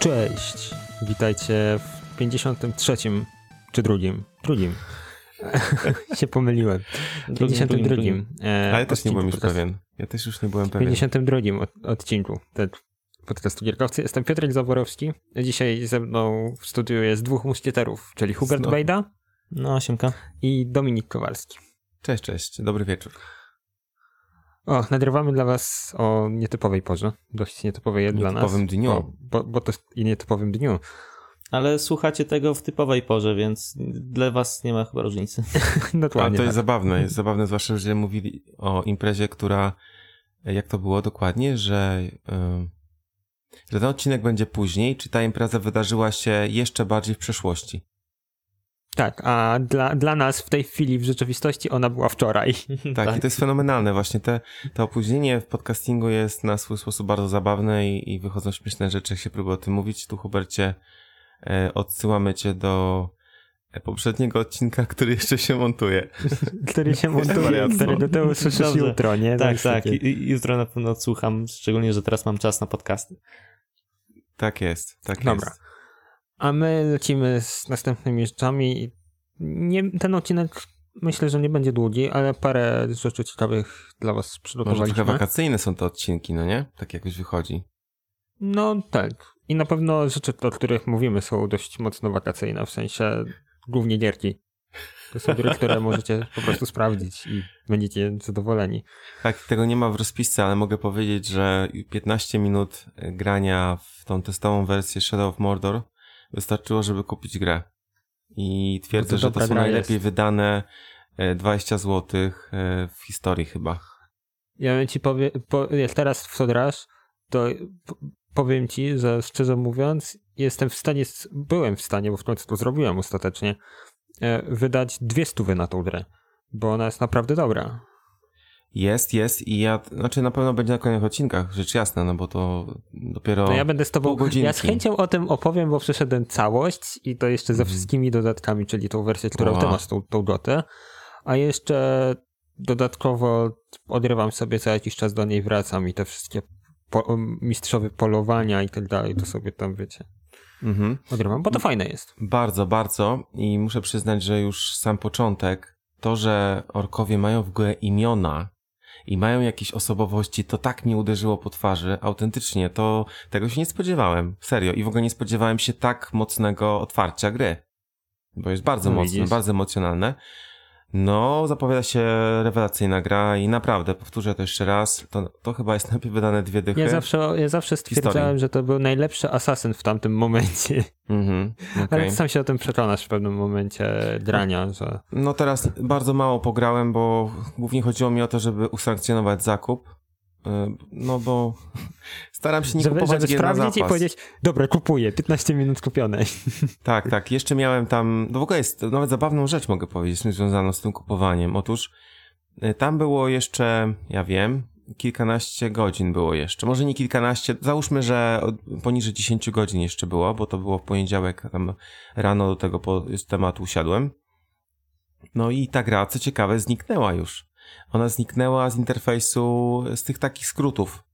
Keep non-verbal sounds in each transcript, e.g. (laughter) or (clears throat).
Cześć! Witajcie w 53 czy drugim? Drugim. (laughs) się pomyliłem. W 52. drugim. E, Ale ja też nie byłem już pewien. Ja też już nie byłem W pewien. 52 od, odcinku podcastu Gierkowcy. Jestem Piotrek Zaborowski. Dzisiaj ze mną w studiu jest dwóch muszkieterów, czyli Hubert Znowu. Bejda No, siemka. i Dominik Kowalski. Cześć, cześć. Dobry wieczór. O, nagrywamy dla was o nietypowej porze. Dość nietypowej dla nas. Nietypowym dniu. Bo, bo, bo to jest i nietypowym dniu. Ale słuchacie tego w typowej porze, więc dla was nie ma chyba różnicy. (laughs) Ale Dokładnie. to jest tak. zabawne. Jest zabawne, zwłaszcza, że mówili o imprezie, która, jak to było dokładnie, że, ym, że ten odcinek będzie później, czy ta impreza wydarzyła się jeszcze bardziej w przeszłości. Tak, a dla, dla nas w tej chwili w rzeczywistości ona była wczoraj. Tak, i to jest fenomenalne. Właśnie te, to opóźnienie w podcastingu jest na swój sposób bardzo zabawne i, i wychodzą śmieszne rzeczy, jak się próbuje o tym mówić. Tu, Hubercie, e, odsyłamy cię do e, poprzedniego odcinka, który jeszcze się montuje. który się montuje, którego to usłyszysz jutro, nie? Tak, tak. i jutro na pewno odsłucham, szczególnie, że teraz mam czas na podcasty. Tak jest, tak Dobra. jest. A my lecimy z następnymi rzeczami. Nie, ten odcinek myślę, że nie będzie długi, ale parę rzeczy ciekawych dla was Może trochę przygotowaliśmy. wakacyjne są te odcinki, no nie? Tak jakoś wychodzi. No tak. I na pewno rzeczy, o których mówimy są dość mocno wakacyjne, w sensie głównie gierki. To są gry, które (laughs) możecie po prostu sprawdzić i będziecie zadowoleni. Tak, tego nie ma w rozpisce, ale mogę powiedzieć, że 15 minut grania w tą testową wersję Shadow of Mordor wystarczyło, żeby kupić grę. I twierdzę, No to że to są najlepiej jest. wydane e, 20 zł w historii chyba. Ja bym ci powie, po, teraz w Sodrasz, to powiem ci, że szczerze mówiąc, jestem w stanie, byłem w stanie, bo w końcu to zrobiłem ostatecznie, e, wydać dwie stówy na tą grę, bo ona jest naprawdę dobra. Jest, jest i ja, znaczy na pewno będzie na kolejnych odcinkach, rzecz jasna, no bo to dopiero... No ja będę z tobą, ja z chęcią o tym opowiem, bo przeszedłem całość i to jeszcze ze Mhm. wszystkimi dodatkami, czyli tą wersję, którą ty Wow. masz, tą, tą gotę, a jeszcze dodatkowo odrywam sobie co jakiś czas do niej wracam i te wszystkie po, mistrzowe polowania i tak dalej, to sobie tam wiecie. Mhm. Odrywam, bo to fajne jest. Bardzo, bardzo i muszę przyznać, że już sam początek, to, że orkowie mają w ogóle imiona i mają jakieś osobowości, to tak mnie uderzyło po twarzy, autentycznie, to tego się nie spodziewałem, serio. I w ogóle nie spodziewałem się tak mocnego otwarcia gry, bo jest bardzo No mocne, bardzo emocjonalne. No, zapowiada się rewelacyjna gra i naprawdę, powtórzę to jeszcze raz, to, to chyba jest (laughs) najpierw wydane dwie dychy. Ja zawsze, ja zawsze stwierdzałem, Historii. że to był najlepszy asasyn w tamtym momencie, Mhm, (laughs) ale okej. sam się o tym przekonasz w pewnym momencie grania, że No teraz bardzo mało pograłem, bo głównie chodziło mi o to, żeby usankcjonować zakup. Yy, No bo (laughs) staram się nie żeby, kupować żeby sprawdzić i powiedzieć, dobra, kupuję, 15 minut kupione. (laughs) Tak, tak. Jeszcze miałem tam, no w ogóle jest nawet zabawną rzecz mogę powiedzieć, związaną z tym kupowaniem. Otóż y, tam było jeszcze, ja wiem, kilkanaście godzin było jeszcze. Może nie kilkanaście, załóżmy, że poniżej 10 godzin jeszcze było, bo to było w poniedziałek, tam rano do tego tematu usiadłem. No i ta gra, co ciekawe, zniknęła już. Ona zniknęła z interfejsu, z tych takich skrótów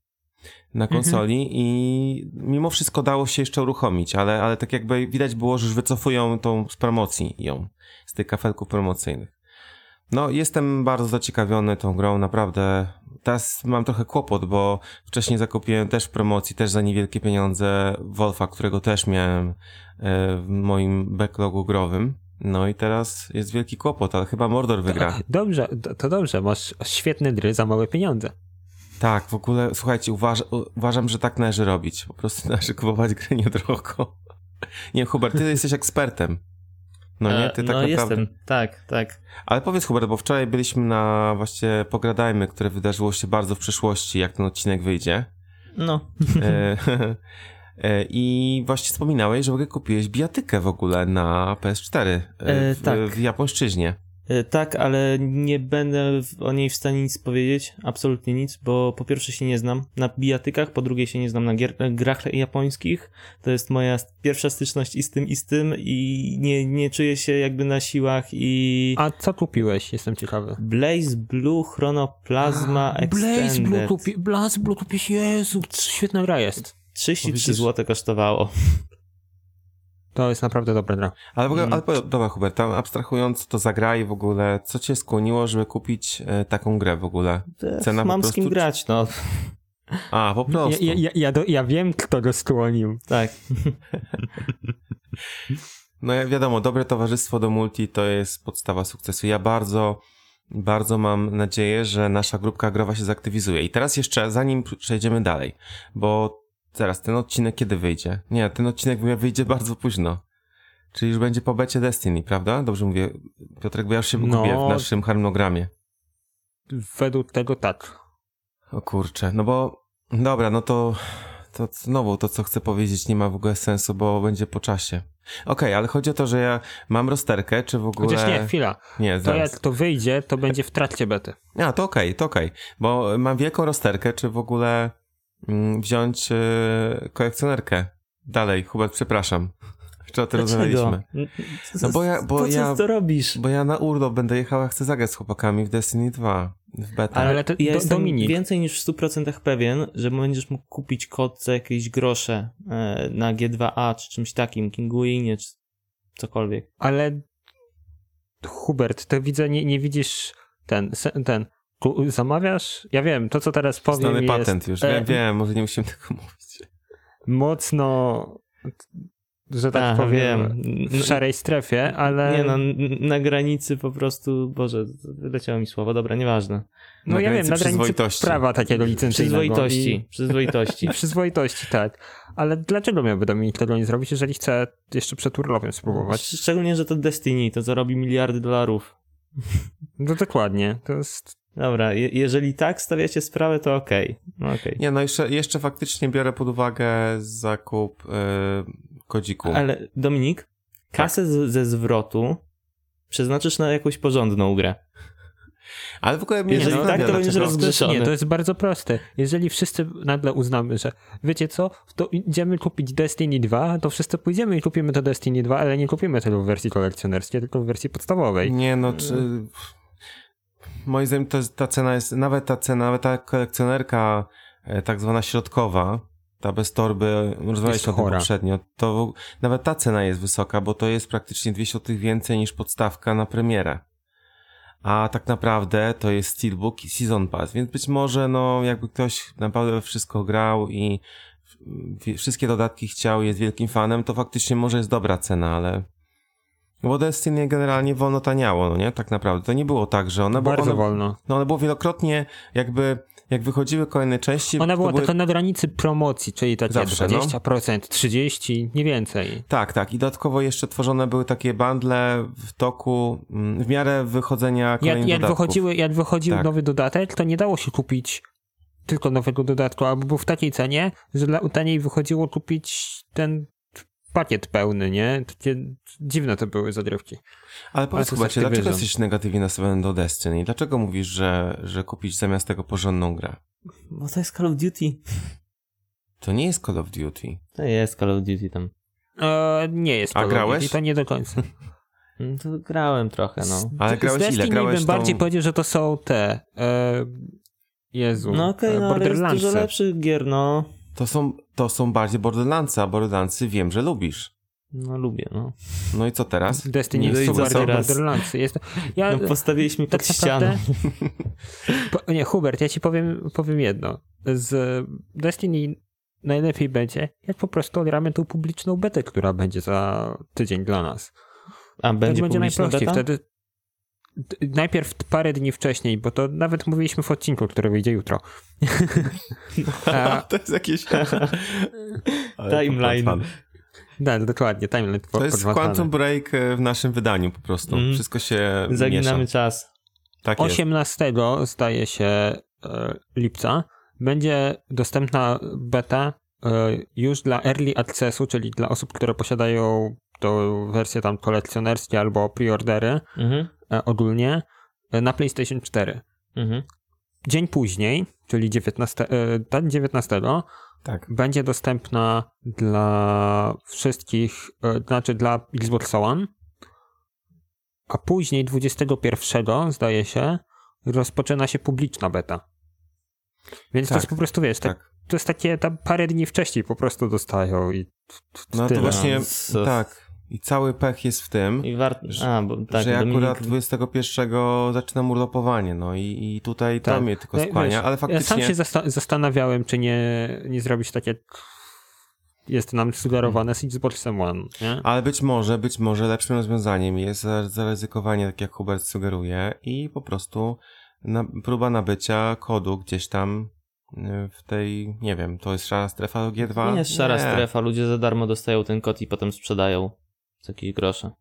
na konsoli i mimo wszystko dało się jeszcze uruchomić, ale, ale tak jakby widać było, że już wycofują tą z promocji ją, z tych kafelków promocyjnych. No, jestem bardzo zaciekawiony tą grą, naprawdę. Teraz mam trochę kłopot, bo wcześniej zakupiłem też w promocji, też za niewielkie pieniądze Wolfa, którego też miałem e, w moim backlogu growym. No i teraz jest wielki kłopot, ale chyba Mordor wygra. Dobrze, to, to dobrze, masz świetne gry za małe pieniądze. Tak, w ogóle, słuchajcie, uważ, uważam, że tak należy robić. Po prostu (laughs) należy kupować gry niedrogo. Nie, Hubert, ty jesteś ekspertem. No nie, ty E, tak no naprawdę. jestem, tak, tak. Ale powiedz, Hubert, bo wczoraj byliśmy na właśnie Pogradajmy, które wydarzyło się bardzo w przyszłości, jak ten odcinek wyjdzie. No, e, (laughs) I właśnie wspominałeś, że kupiłeś bijatykę w ogóle na PS4 e, E, w, tak. w japońszczyźnie. E, tak, ale nie będę o niej w stanie nic powiedzieć, absolutnie nic, bo po pierwsze się nie znam na bijatykach, po drugie się nie znam na gier, grach japońskich. To jest moja pierwsza styczność i z tym, i z tym i nie, nie czuję się jakby na siłach i... A co kupiłeś? Jestem ciekawy. Blaze Blue Chronoplasma Blaze Blue, Extended. kupi, Blaze Blue kupiłeś, Jezu, świetna gra jest. 33 zł kosztowało. (laughs) To jest naprawdę dobra gra. Ale, w ogóle, ale dobra, Hubert, tam abstrahując to zagra i w ogóle, co cię skłoniło, żeby kupić e, taką grę w ogóle? Cena Mam prostu... z kim grać, no. A, po prostu. Ja, ja, ja, do, ja wiem, kto go skłonił. Tak. (laughs) no wiadomo, dobre towarzystwo do multi to jest podstawa sukcesu. Ja bardzo, bardzo mam nadzieję, że nasza grupka growa się zaktywizuje. I teraz jeszcze, zanim przejdziemy dalej, bo Zaraz, ten odcinek kiedy wyjdzie? Nie, ten odcinek wyjdzie bardzo późno. Czyli już będzie po becie Destiny, prawda? Dobrze mówię, Piotrek, bo ja już się gubię no, w naszym harmonogramie. Według tego tak. O kurczę, no bo, dobra, no to, to znowu to, co chcę powiedzieć, nie ma w ogóle sensu, bo będzie po czasie. Okej, okay, ale chodzi o to, że ja mam rozterkę, czy w ogóle... Chociaż nie, chwila. Nie, zaraz. To jak to wyjdzie, to będzie w trakcie bety. A, to okej, okay, to okej, okay. bo mam wielką rozterkę, czy w ogóle wziąć e, kolekcjonerkę. Dalej, Hubert, przepraszam. (laughs) Jeszcze o tym rozmawialiśmy. No bo ja, bo po ja, co to robisz? Bo ja na urlop będę jechał, chcę zagrać z chłopakami w Destiny 2, w beta. Ale to, ja do, jestem Dominik. więcej niż w 100% pewien, że będziesz mógł kupić kod za jakieś grosze e, na G2A, czy czymś takim, Kinguinie, czy cokolwiek. Ale Hubert, to widzę, nie, nie widzisz ten, ten zamawiasz? Ja wiem, to co teraz powiem Znany jest... patent już, e... wiem, może nie musimy tego mówić. Mocno, że tak Ach, powiem, wiem. w szarej strefie, ale... Nie no, na granicy po prostu, Boże, wyleciało mi słowo, dobra, nieważne. No na ja wiem, na granicy prawa takiego licencyjnego. Przyzwoitości, i... przyzwoitości. (laughs) przyzwoitości, tak. Ale dlaczego miałby Dominik tego nie zrobić, jeżeli chce jeszcze przed urlopem spróbować? Szczególnie, że to Destiny, to zarobi miliardy dolarów. No dokładnie, to jest Dobra, je, jeżeli tak stawiacie sprawę, to okej. Okay. No okay. Nie, no jeszcze, jeszcze faktycznie biorę pod uwagę zakup yy, kodziku. Ale Dominik, kasę tak. z, ze zwrotu przeznaczysz na jakąś porządną grę. Ale w ogóle mnie Jeżeli tak, to będziesz rozgrzeszony. Nie, to jest bardzo proste. Jeżeli wszyscy nagle uznamy, że wiecie co, to idziemy kupić Destiny 2, to wszyscy pójdziemy i kupimy to Destiny 2, ale nie kupimy tego w wersji kolekcjonerskiej, tylko w wersji podstawowej. Nie, no czy moim zdaniem to, ta cena jest, nawet ta cena, nawet ta kolekcjonerka e, tak zwana środkowa, ta bez torby, rozmawialiśmy o tym poprzednio, to nawet ta cena jest wysoka, bo to jest praktycznie 200 zł więcej niż podstawka na premierę. A tak naprawdę to jest Steelbook i Season Pass, więc być może no jakby ktoś naprawdę wszystko grał i wszystkie dodatki chciał, jest wielkim fanem, to faktycznie może jest dobra cena, ale bo Destiny generalnie wolno taniało, no nie? Tak naprawdę. To nie było tak, że one... Bardzo one, wolno. No one było wielokrotnie jakby... Jak wychodziły kolejne części... Ona była były... taka na granicy promocji, czyli takie Zawsze, 20%, no. 30%, nie więcej. Tak, tak. I dodatkowo jeszcze tworzone były takie bundle w toku, mm, w miarę wychodzenia kolejnych jak, jak wychodziły, Jak wychodził tak. nowy dodatek, to nie dało się kupić tylko nowego dodatku, albo był w takiej cenie, że dla taniej wychodziło kupić ten pakiet pełny, nie? Takie dziwne to były zadrywki. Ale powiedz chyba, dlaczego jesteś negatywnie nastawiony do Destiny? Dlaczego mówisz, że, że kupić zamiast tego porządną grę? Bo to jest Call of Duty. To nie jest Call of Duty. To jest Call of Duty tam. E, nie jest Call A grałeś? of Duty, to nie do końca. (laughs) No to grałem trochę, no. Ale grałeś Z ile? Grałeś bym tą... bardziej powiedział, że to są te... E, Jezu. No okej, okay, no ale jest dużo lepszych gier, no. To są, to są bardziej Borderlandsy, a Borderlandsy wiem, że lubisz. No lubię, no. No i co teraz? Destiny jest no bardziej Borderlandsy. Jest... Ja, no, postawiliśmy tak pod ścianą. (laughs) po, nie, Hubert, ja ci powiem, powiem jedno. Z Destiny najlepiej będzie, jak po prostu odgramy tą publiczną betę, która będzie za tydzień dla nas. A będzie, będzie najprościej. Beta? Wtedy najpierw parę dni wcześniej, bo to nawet mówiliśmy w odcinku, który wyjdzie jutro. (laughs) A, to jest jakieś... (laughs) Timeline. Tak, dokładnie, timeline. To jest Quantum Break e, w naszym wydaniu po prostu. Mm. Wszystko się Zaginamy miesza. czas. Tak 18 jest. zdaje się e, lipca będzie dostępna beta e, już dla early accessu, czyli dla osób, które posiadają tą wersję tam kolekcjonerskie albo preordery. Mhm. E, ogólnie e, na PlayStation 4. Mhm. Dzień później, czyli 19, 19 e, tak. będzie dostępna dla wszystkich, znaczy dla Xbox One, a później 21 zdaje się rozpoczyna się publiczna beta. Więc tak, to jest po prostu, wiesz, tak. tak. to jest takie tam parę dni wcześniej po prostu dostają i No to właśnie, tak. I cały pech jest w tym, że, A, bo, tak, że Dominik... akurat 21 zaczynam urlopowanie, no i, i tutaj tak. to mnie tylko skłania, ale faktycznie... Ja sam się zastanawiałem, czy nie, nie zrobić takie jest nam sugerowane z Xboxem One, nie? Ale być może, być może lepszym rozwiązaniem jest zaryzykowanie, tak jak Hubert sugeruje i po prostu na, próba nabycia kodu gdzieś tam y, w tej, nie wiem, to jest szara strefa G2? Nie jest szara nie. strefa, ludzie za darmo dostają ten kod i potem sprzedają za jakieś grosze.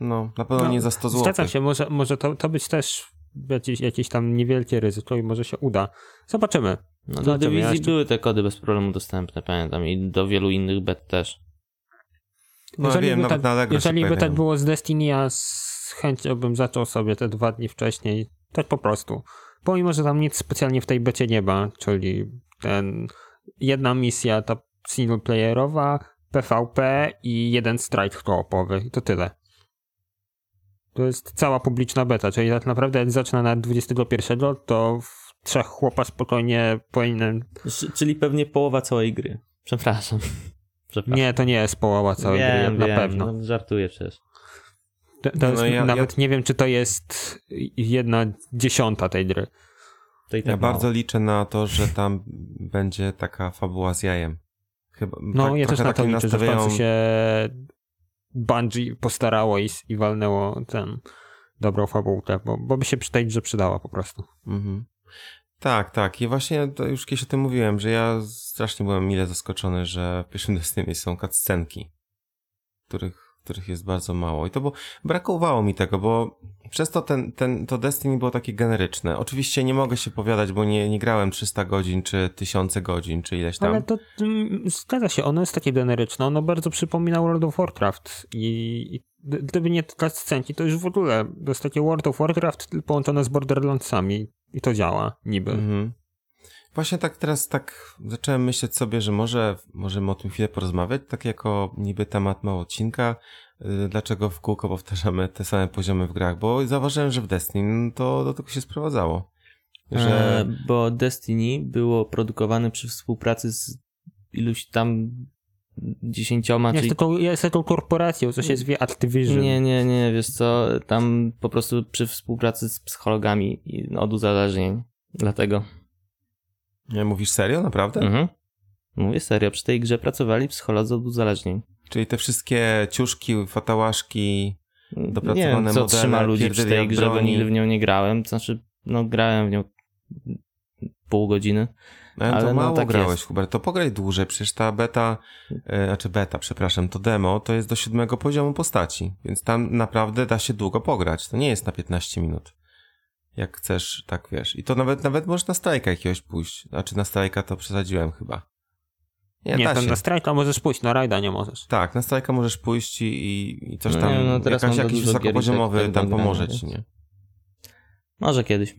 No, na pewno no, nie za 100 zł. Zgadzam się, może, może to, to być też jakieś, jakieś tam niewielkie ryzyko i może się uda. Zobaczymy. No do dywizji jeszcze... były te kody bez problemu dostępne, pamiętam, i do wielu innych bet też. No, jeżeli wiem, by tak, jeżeli by tak było z Destiny, ja z chęcią bym zaczął sobie te dwa dni wcześniej, tak po prostu. Pomimo, że tam nic specjalnie w tej becie nie ma, czyli ten jedna misja ta singleplayerowa, PvP i jeden strike koopowy i to tyle. To jest cała publiczna beta, czyli tak naprawdę jak zacznę na 21, to w trzech chłopa spokojnie powinien... Czyli pewnie połowa całej gry. Przepraszam. Przepraszam. Nie, to nie jest połowa całej wiem, gry, na pewno. No, żartuję przecież. To, to no, ja, nawet ja... nie wiem, czy to jest jedna dziesiąta tej gry. Tak ja mało. bardzo liczę na to, że tam będzie taka fabuła z jajem. Chyba, no, tak, ja też na to liczę, nastawiają... że w końcu się Bungie postarało i, i walnęło ten dobrą fabułkę, bo, bo by się tej grze przydała po prostu. Mhm. Tak, tak. I właśnie to już kiedyś o tym mówiłem, że ja strasznie byłem mile zaskoczony, że w pierwszym Destiny są cutscenki, których, których jest bardzo mało. I to bo brakowało mi tego, bo przez to ten, ten, to Destiny było takie generyczne. Oczywiście nie mogę się powiadać, bo nie, nie grałem 300 godzin, czy tysiące godzin, czy ileś tam. Ale to mm, zgadza się, ono jest takie generyczne. Ono bardzo przypomina World of Warcraft i, i gdyby nie te scenki, to już w ogóle to jest takie World of Warcraft połączone z Borderlandsami i to działa, niby. Mhm. Właśnie tak teraz tak zacząłem myśleć sobie, że może możemy o tym chwilę porozmawiać, tak jako niby temat mało odcinka, dlaczego w kółko powtarzamy te same poziomy w grach, bo zauważyłem, że w Destiny to do tego się sprowadzało. Że... E, bo Destiny było produkowane przy współpracy z iluś tam dziesięcioma. Jest, czyli... jest taką korporacją, co się zwie Activision. Nie, nie, nie, wiesz co, tam po prostu przy współpracy z psychologami od uzależnień, dlatego. Nie, mówisz serio, naprawdę? Mhm. Mówię serio, przy tej grze pracowali psycholodzy od uzależnień. Czyli te wszystkie ciuszki, fatałaszki, dopracowane nie wiem, co modele, trzyma ludzi przy tej grze, bo nigdy w nią nie grałem, znaczy, no grałem w nią pół godziny. No, ale to no, mało tak grałeś, jest. Hubert. To pograj dłużej. Przecież ta beta, e, znaczy beta, przepraszam, to demo to jest do siódmego poziomu postaci. Więc tam naprawdę da się długo pograć. To nie jest na 15 minut. Jak chcesz, tak wiesz. I to nawet, nawet możesz na strajka jakiegoś pójść. Znaczy na strajka to przesadziłem chyba. Nie, nie na strajka możesz pójść, na rajda nie możesz. Tak, na strajka możesz pójść i, i coś tam, no, no teraz jakaś, jakiś wysokopoziomowy tak, tam pomoże ci, nie? Może kiedyś.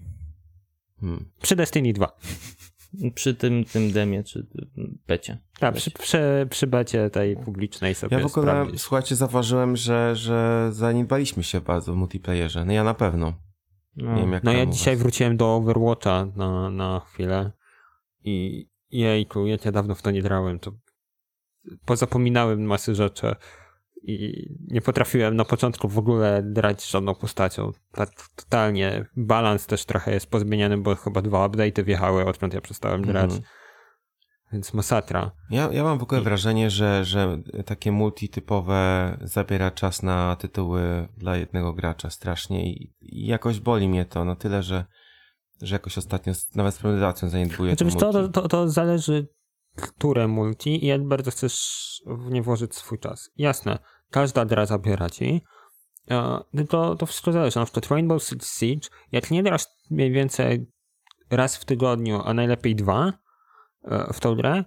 Hmm. Przy Destiny 2. Przy tym, tym demie, czy becie. Tak, przy, przy, przy becie tej publicznej sobie Ja w ogóle, sprawdzić. słuchajcie, zauważyłem, że, że zaniedbaliśmy się bardzo w multiplayerze. No ja na pewno. No, Nie wiem, jak no ja dzisiaj was. wróciłem do Overwatcha na, na chwilę i jejku, ja cię dawno w to nie grałem, to pozapominałem masy rzeczy i nie potrafiłem na początku w ogóle grać żadną postacią. Tak totalnie. Balans też trochę jest pozmieniany, bo chyba dwa update'y wjechały, odkąd ja przestałem grać. Mm. Więc masatra. Ja, ja mam w ogóle I... wrażenie, że, że takie multitypowe zabiera czas na tytuły dla jednego gracza strasznie i, i jakoś boli mnie to na tyle, że, że jakoś ostatnio nawet z premedytacją zaniedbuję Oczywiście to, to, to, to zależy które multi i jak bardzo chcesz w nie włożyć swój czas. Jasne, każda gra zabiera ci, to, to wszystko zależy. Na przykład Rainbow Six Siege, jak nie grasz mniej więcej raz w tygodniu, a najlepiej dwa e, w tą grę,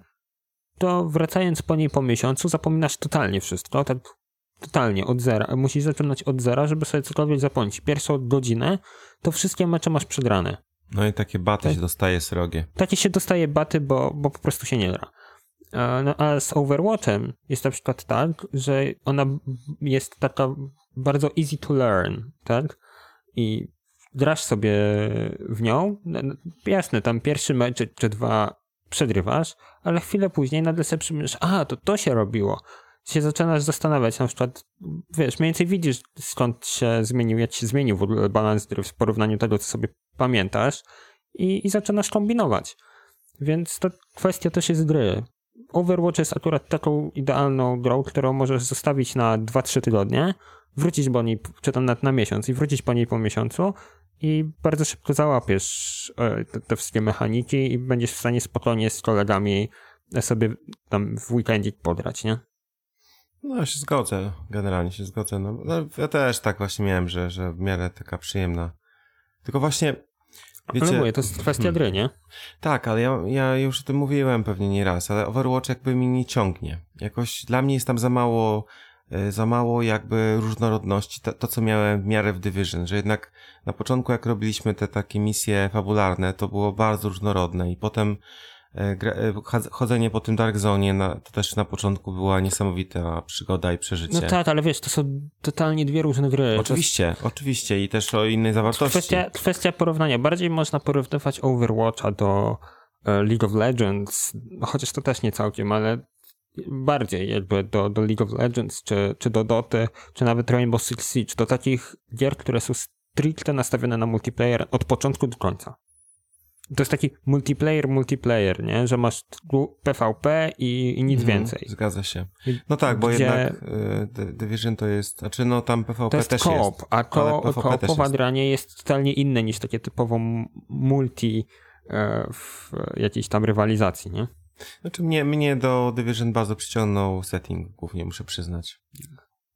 to wracając po niej po miesiącu zapominasz totalnie wszystko, tak totalnie od zera. Musisz zaczynać od zera, żeby sobie cokolwiek zapomnieć. Pierwszą godzinę to wszystkie mecze masz przegrane. No i takie baty tak? się dostaje srogie. Takie się dostaje baty, bo, bo po prostu się nie gra. No, a z Overwatchem jest na przykład tak, że ona jest taka bardzo easy to learn, tak? I grasz sobie w nią, jasne, tam pierwszy mecz czy, czy dwa przegrywasz, ale chwilę później nagle sobie przypomnisz, a, to to się robiło. Się zaczynasz zastanawiać, na przykład, wiesz, mniej więcej widzisz, skąd się zmienił, jak się zmienił w ogóle balans w porównaniu tego, co sobie pamiętasz i, i zaczynasz kombinować. Więc to kwestia też jest gry. Overwatch jest akurat taką idealną grą, którą możesz zostawić na 2-3 tygodnie, wrócić po niej, czy tam na, na miesiąc i wrócić po niej po miesiącu i bardzo szybko załapiesz e, te, te wszystkie mechaniki i będziesz w stanie spokojnie z kolegami sobie tam w weekendzie podrać, nie? No, ja się zgodzę, generalnie się zgodzę. No, no, ja też tak właśnie miałem, że, że w miarę taka przyjemna. Tylko właśnie, wiecie... Ale mówię, to jest kwestia hmm. gry, nie? Tak, ale ja, ja już o tym mówiłem pewnie nie raz, ale Overwatch jakby mi nie ciągnie. Jakoś dla mnie jest tam za mało E, za mało jakby różnorodności, to, to, co miałem w miarę w Division, że jednak na początku jak robiliśmy te takie misje fabularne, to było bardzo różnorodne i potem chodzenie po tym Dark Zone na, to też na początku była niesamowita przygoda i przeżycie. No tak, ale wiesz, to są totalnie dwie różne gry. Oczywiście, jest... oczywiście i też o innej zawartości. Kwestia, kwestia porównania. Bardziej można porównywać Overwatcha do League of Legends, chociaż to też nie całkiem, ale bardziej jakby do, do League of Legends, czy, czy do Doty, czy nawet Rainbow Six Siege, do takich gier, które są stricte nastawione na multiplayer od początku do końca. To jest taki multiplayer, multiplayer, nie? Że masz PvP i, i nic mhm, więcej. Zgadza się. No tak, bo Gdzie... jednak y, Division to jest, znaczy no tam PvP to jest też koop, jest. A ko koopowa granie jest totalnie inne niż takie typowo multi e, w jakiejś tam rywalizacji, nie? Znaczy mnie, mnie do Division bardzo przyciągnął setting, głównie muszę przyznać.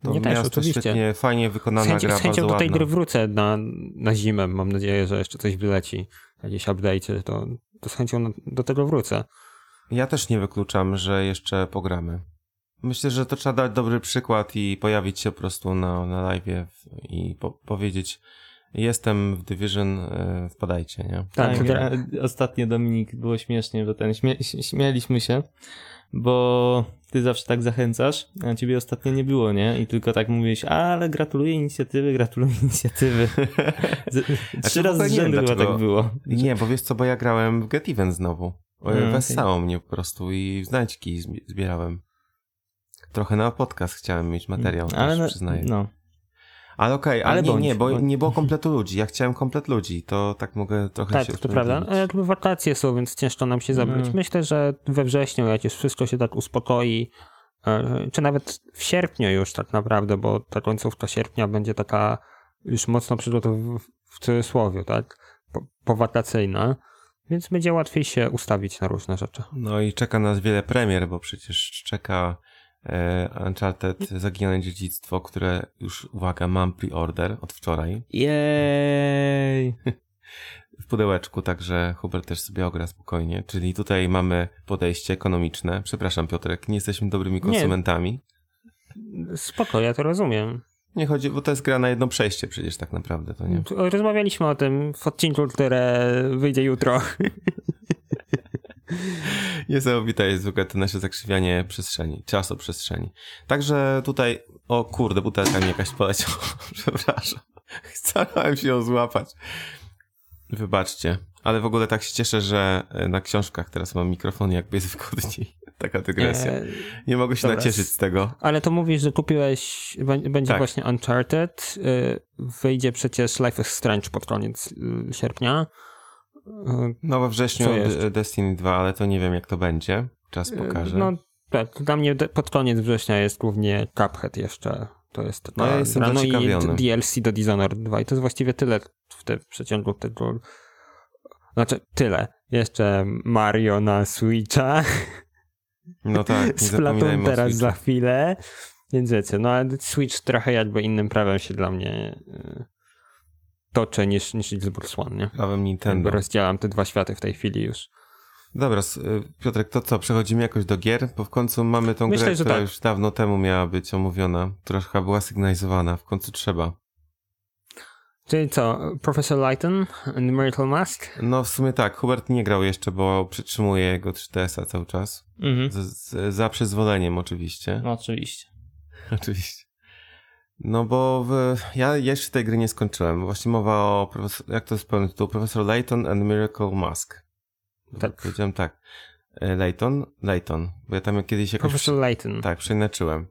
To nie też, oczywiście. świetnie, fajnie wykonana chęci, gra, Z chęcią do tej gry wrócę na, na zimę, mam nadzieję, że jeszcze coś wyleci, jakieś update, to, to z chęcią do tego wrócę. Ja też nie wykluczam, że jeszcze pogramy. Myślę, że to trzeba dać dobry przykład i pojawić się po prostu na, na live i po, powiedzieć, Jestem w Division, e, wpadajcie, nie? Tak, tak ostatnio Dominik było śmiesznie, bo ten śmie śmialiśmy się, bo ty zawsze tak zachęcasz, a ciebie ostatnio nie było, nie? I tylko tak mówiłeś, ale gratuluję inicjatywy, gratuluję inicjatywy. (laughs) Trzy razy z rzędu chyba tak było. Nie, bo wiesz co, bo ja grałem w Get Event znowu. Hmm, Wessało okay. mnie po prostu i znajdźki zbierałem. Trochę na podcast chciałem mieć materiał, ale też, przyznaję. No. Ale okej, okay, ale, nie, nie, bo nie było kompletu ludzi. Ja chciałem komplet ludzi, to tak mogę trochę tak, się Tak, to prawda. Ale wakacje są, więc ciężko nam się zabrać. Mm. Myślę, że we wrześniu, jak już wszystko się tak uspokoi, e, czy nawet w sierpniu już tak naprawdę, bo ta końcówka sierpnia będzie taka już mocno przygotowana w cudzysłowie, tak? Po, powakacyjna, więc będzie łatwiej się ustawić na różne rzeczy. No i czeka nas wiele premier, bo przecież czeka e, Uncharted Zaginione Dziedzictwo, które już, uwaga, mam pre-order od wczoraj. Jej! (laughs) w pudełeczku, także Hubert też sobie ogra spokojnie. Czyli tutaj mamy podejście ekonomiczne. Przepraszam Piotrek, nie jesteśmy dobrymi konsumentami. Nie. Spoko, ja to rozumiem. Nie chodzi, bo to jest gra na jedno przejście przecież tak naprawdę, to nie. Rozmawialiśmy o tym w odcinku, które wyjdzie jutro. (laughs) (laughs) Niesamowite jest ogóle to nasze zakrzywianie przestrzeni, czasoprzestrzeni. Także tutaj, o kurde, butelka mi jakaś poleciała, (laughs) przepraszam. Starałem się ją złapać. Wybaczcie. Ale w ogóle tak się cieszę, że e, na książkach teraz mam mikrofon, jakby jest wygodniej. (laughs) Taka dygresja. Nie mogę się Dobra. nacieszyć z tego. Ale to mówisz, że kupiłeś, będzie tak. właśnie Uncharted. Y, wyjdzie przecież Life is Strange pod koniec y, sierpnia. No we wrześniu Destiny 2, ale to nie wiem jak to będzie. Czas pokaże. No tak, dla mnie pod koniec września jest głównie Cuphead jeszcze. To jest no, ja jestem no i DLC do Dishonored 2 i to jest właściwie tyle w, te, w przeciągu tego. Znaczy tyle. Jeszcze Mario na Switcha. No tak. (laughs) Splatoon teraz za chwilę. Więc wiecie, no ale Switch trochę jakby innym prawem się dla mnie y, toczę niż, niż Xbox One, nie? Prawem Nintendo. Jakby rozdzielam te dwa światy w tej chwili już. Dobra, y, Piotrek, to co, przechodzimy jakoś do gier? Bo w końcu mamy tą Myślę, grę, która tak. już dawno temu miała być omówiona, która chyba była sygnalizowana, w końcu trzeba. Czyli co, Professor Lighton and the Miracle Mask? No w sumie tak, Hubert nie grał jeszcze, bo przytrzymuje jego 3DS-a cały czas. Mhm. Z, z, za przyzwoleniem oczywiście. No oczywiście. (laughs) oczywiście. No bo w, ja jeszcze tej gry nie skończyłem. Właśnie mowa o, profesor, jak to jest pełny tytuł? Professor Layton and Miracle Mask. Tak. Powiedziałem tak. E, Layton? Layton. Bo ja tam kiedyś jakoś... Professor Layton. Tak, przeinaczyłem.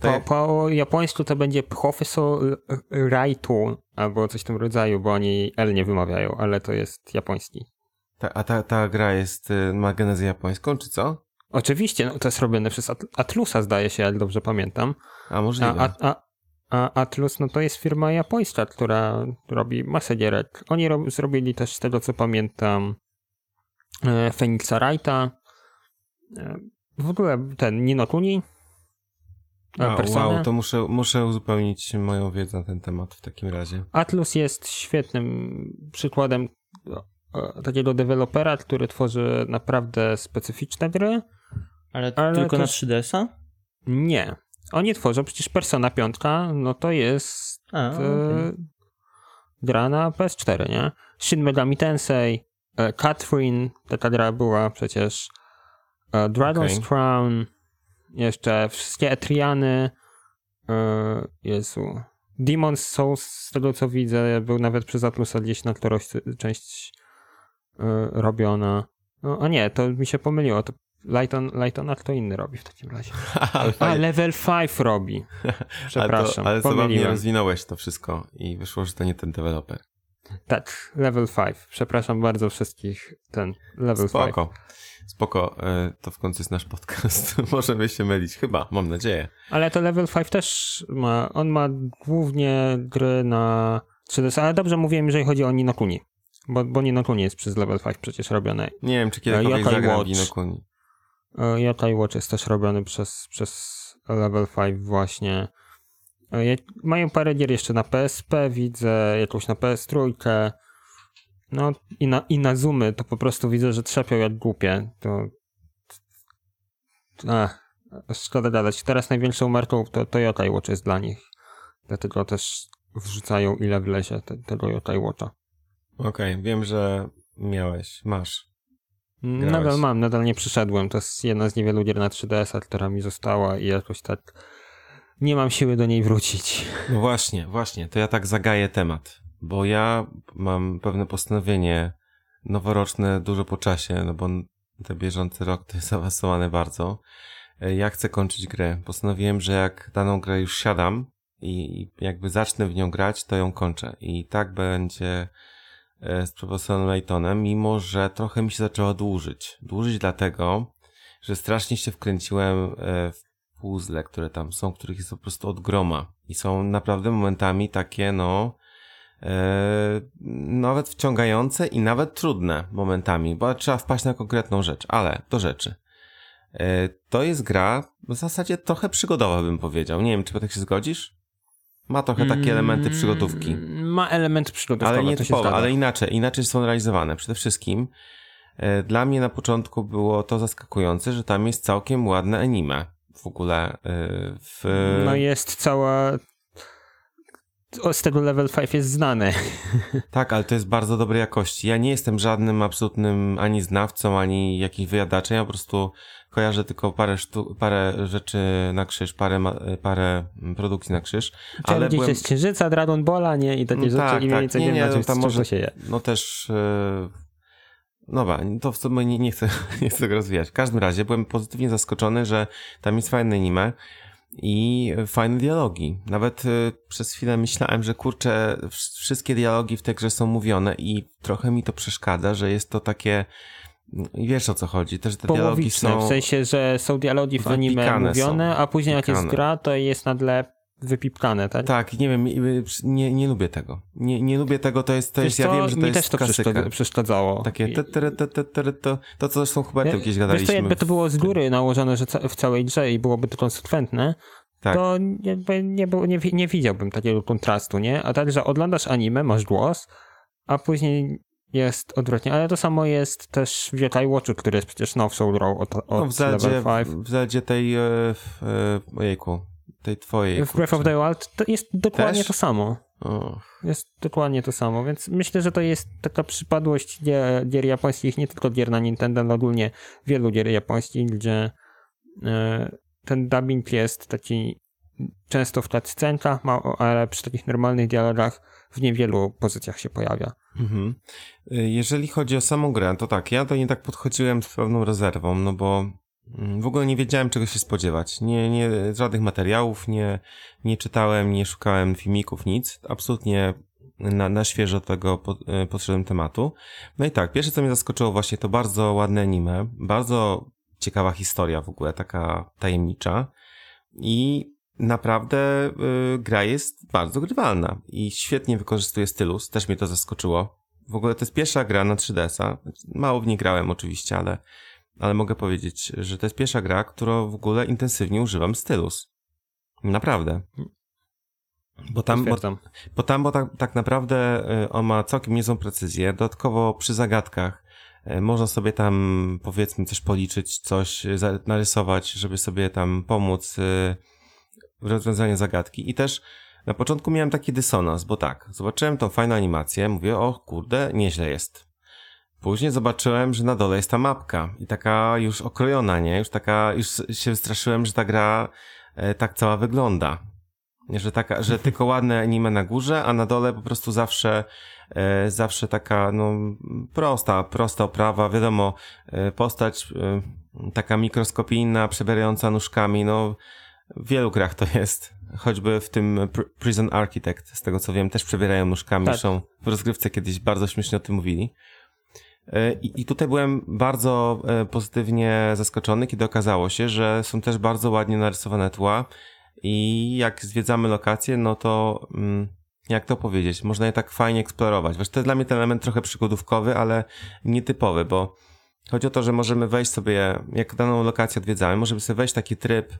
Po, po japońsku to będzie Professor Raito albo coś w tym rodzaju, bo oni L nie wymawiają, ale to jest japoński. ta, a ta, ta gra jest, y, ma genezę japońską, czy co? Oczywiście, no, to jest robione przez At- Atlusa, zdaje się, jak dobrze pamiętam. A możliwe. A, a, a, a Atlus, no to jest firma japońska, która robi masę gierek. Oni ro- zrobili też, z tego co pamiętam, e, Phoenixa Wrighta, e, w ogóle ten Nino Kuni, e, A, Personę. wow, to muszę, muszę uzupełnić moją wiedzę na ten temat w takim razie. Atlus jest świetnym przykładem e, takiego dewelopera, który tworzy naprawdę specyficzne gry. Ale, Ale tylko na też- 3DS-a? Nie. Oni tworzą przecież Persona 5, no to jest A, e, okej. gra na PS4, nie? Shin Megami Tensei, e, Catherine, taka gra była przecież, e, Dragon's Okej. Crown, jeszcze wszystkie Etriany, e, Jezu, Demon's Souls, z tego co widzę, był nawet przez Atlusa gdzieś na którąś część e, robiona. No, a nie, to mi się pomyliło, to Lighton, Lightona kto inny robi w takim razie. (laughs) A. Level 5 robi. (laughs) Przepraszam, ale, to, ale pomyliłem. rozwinąłeś to wszystko i wyszło, że to nie ten deweloper. Tak, level 5. Przepraszam bardzo wszystkich. Ten level 5. Spoko. Spoko, e, to w końcu jest nasz podcast. (laughs) Możemy się mylić, chyba, mam nadzieję. Ale to level 5 też ma. On ma głównie gry na 3DS, ale dobrze mówiłem, jeżeli chodzi o Ninokuni. Bo, bo Ninokuni jest przez level 5 przecież robione. Nie wiem, czy kiedykolwiek Yokai zagram w Watch. E, Yokai Watch jest też robiony przez, przez level 5 właśnie. E, Mają parę gier jeszcze na PSP, widzę jakąś na PS3. No i na, i na zoomy to po prostu widzę, że trzepią jak głupie. To... Ach, szkoda gadać. Teraz największą marką to Toyota Watch jest dla nich. Dlatego też wrzucają ile wlezie te, tego Yokai Watcha. Okej, wiem, że miałeś, masz. Grałeś. Nadal mam, nadal nie przyszedłem. To jest jedna z niewielu gier na 3DS-a, która mi została i jakoś tak nie mam siły do niej wrócić. No właśnie, właśnie, to ja tak zagaję temat, bo ja mam pewne postanowienie noworoczne dużo po czasie, no bo ten bieżący rok to jest zaawansowany bardzo. E, Ja chcę kończyć grę. Postanowiłem, że jak daną grę już siadam i jakby zacznę w nią grać, to ją kończę. I tak będzie z profesorem Laytonem, mimo że trochę mi się zaczęła dłużyć. Dłużyć dlatego, że strasznie się wkręciłem e, w puzzle, które tam są, których jest po prostu od groma. I są naprawdę momentami takie, no, e, nawet wciągające i nawet trudne momentami, bo trzeba wpaść na konkretną rzecz, ale do rzeczy. E, to jest gra w zasadzie trochę przygodowa, bym powiedział. Nie wiem, czy tak się zgodzisz? Ma trochę takie elementy. Mm, Ma element przygodówkowy, Ale nie zgadza. ale inaczej, inaczej są realizowane. Przede wszystkim e, dla mnie na początku było to zaskakujące, że tam jest całkiem ładne anime. W ogóle e, w... No jest cała... o, Z tego level 5 jest znane. (laughs) Tak, ale to jest bardzo dobrej jakości. Ja nie jestem żadnym absolutnym ani znawcą, ani jakimś wyjadaczem. Ja po prostu kojarzę tylko parę, sztu- parę rzeczy na krzyż, parę, parę produkcji na krzyż. Ale Ale gdzieś byłem... jest Księżyca, Dragon Balla, nie? I takie No rzeczy tak, i mniej tak. więcej Nie, wiem, nie, no tam z może- się je. No też. e, Dobra, to w sumie nie, nie, chcę, (laughs) nie chcę tego rozwijać. W każdym razie byłem pozytywnie zaskoczony, że tam jest fajne anime i fajne dialogi. Nawet e, przez chwilę myślałem, że kurczę, wsz- wszystkie dialogi w tej grze są mówione i trochę mi to przeszkadza, że jest to takie. Wiesz o co chodzi. Też te dialogi są. w sensie, że są dialogi w anime mówione, są. a później jak jest gra, to jest na tle wypipkane, tak? Tak, nie wiem, nie, nie lubię tego. Nie, nie lubię tego, to jest, to Wiesz jest, ja co? wiem, że to Mi jest też to klasyka. przeszkadzało. Takie te, te, te, te, te, to, to co zresztą chyba Wie- kiedyś Wiesz gadaliśmy. to jakby to było z góry nałożone że w całej grze i byłoby to konsekwentne, Tak. to jakby nie, było, nie, nie widziałbym takiego kontrastu, nie? A także oglądasz anime, masz głos, a później jest odwrotnie. Ale to samo jest też w Yokai Watchu, który jest przecież nowszą grą od, od No, w 5. w zasadzie tej, e, w, e, ojejku, tej twojej. W Breath of the Wild to jest dokładnie Też? to samo. O, Jest dokładnie to samo, więc myślę, że to jest taka przypadłość gier, gier japońskich, nie tylko gier na Nintendo, ale ogólnie wielu gier japońskich, gdzie e, ten dubbing jest taki często w cutscenkach, ale przy takich normalnych dialogach w niewielu pozycjach się pojawia. Mhm. Jeżeli chodzi o samą grę, to tak, ja do niej tak podchodziłem z pewną rezerwą, no bo mm, w ogóle nie wiedziałem czego się spodziewać. Nie, nie, żadnych materiałów nie, nie czytałem, nie szukałem filmików, nic. Absolutnie na, na świeżo tego pod, e, podszedłem tematu. No i tak, pierwsze co mnie zaskoczyło właśnie to bardzo ładne anime, bardzo ciekawa historia w ogóle, taka tajemnicza i naprawdę y, gra jest bardzo grywalna i świetnie wykorzystuje stylus, też mnie to zaskoczyło. W ogóle to jest pierwsza gra na 3DS-a, mało w niej grałem oczywiście, ale, ale mogę powiedzieć, że to jest pierwsza gra, którą w ogóle intensywnie używam stylus. Naprawdę. Bo tam, bo, bo, tam, bo tak, tak naprawdę y, on ma całkiem niezłą precyzję. Dodatkowo przy zagadkach y, można sobie tam powiedzmy coś policzyć, coś narysować, żeby sobie tam pomóc w rozwiązaniu zagadki. I też na początku miałem taki dysonans, bo tak, zobaczyłem tą fajną animację, mówię, o kurde, nieźle jest. Później zobaczyłem, że na dole jest ta mapka i taka już okrojona, nie? Już taka, już się wystraszyłem, że ta gra e, tak cała wygląda. Że taka, że (laughs) tylko ładne anime na górze, a na dole po prostu zawsze, e, zawsze taka, no, prosta, prosta oprawa, wiadomo, e, postać e, taka mikroskopijna, przebierająca nóżkami, no, w wielu grach to jest. Choćby w tym Prison Architect, z tego co wiem, też przebierają nóżkami. Tak. Są w rozgrywce kiedyś bardzo śmiesznie o tym mówili. E, I, tutaj byłem bardzo e, pozytywnie zaskoczony, kiedy okazało się, że są też bardzo ładnie narysowane tła i jak zwiedzamy lokacje, no to mm, jak to powiedzieć, można je tak fajnie eksplorować. Wiesz, to jest dla mnie ten element trochę przygodówkowy, ale nietypowy, bo chodzi o to, że możemy wejść sobie, jak daną lokację odwiedzamy, możemy sobie wejść taki tryb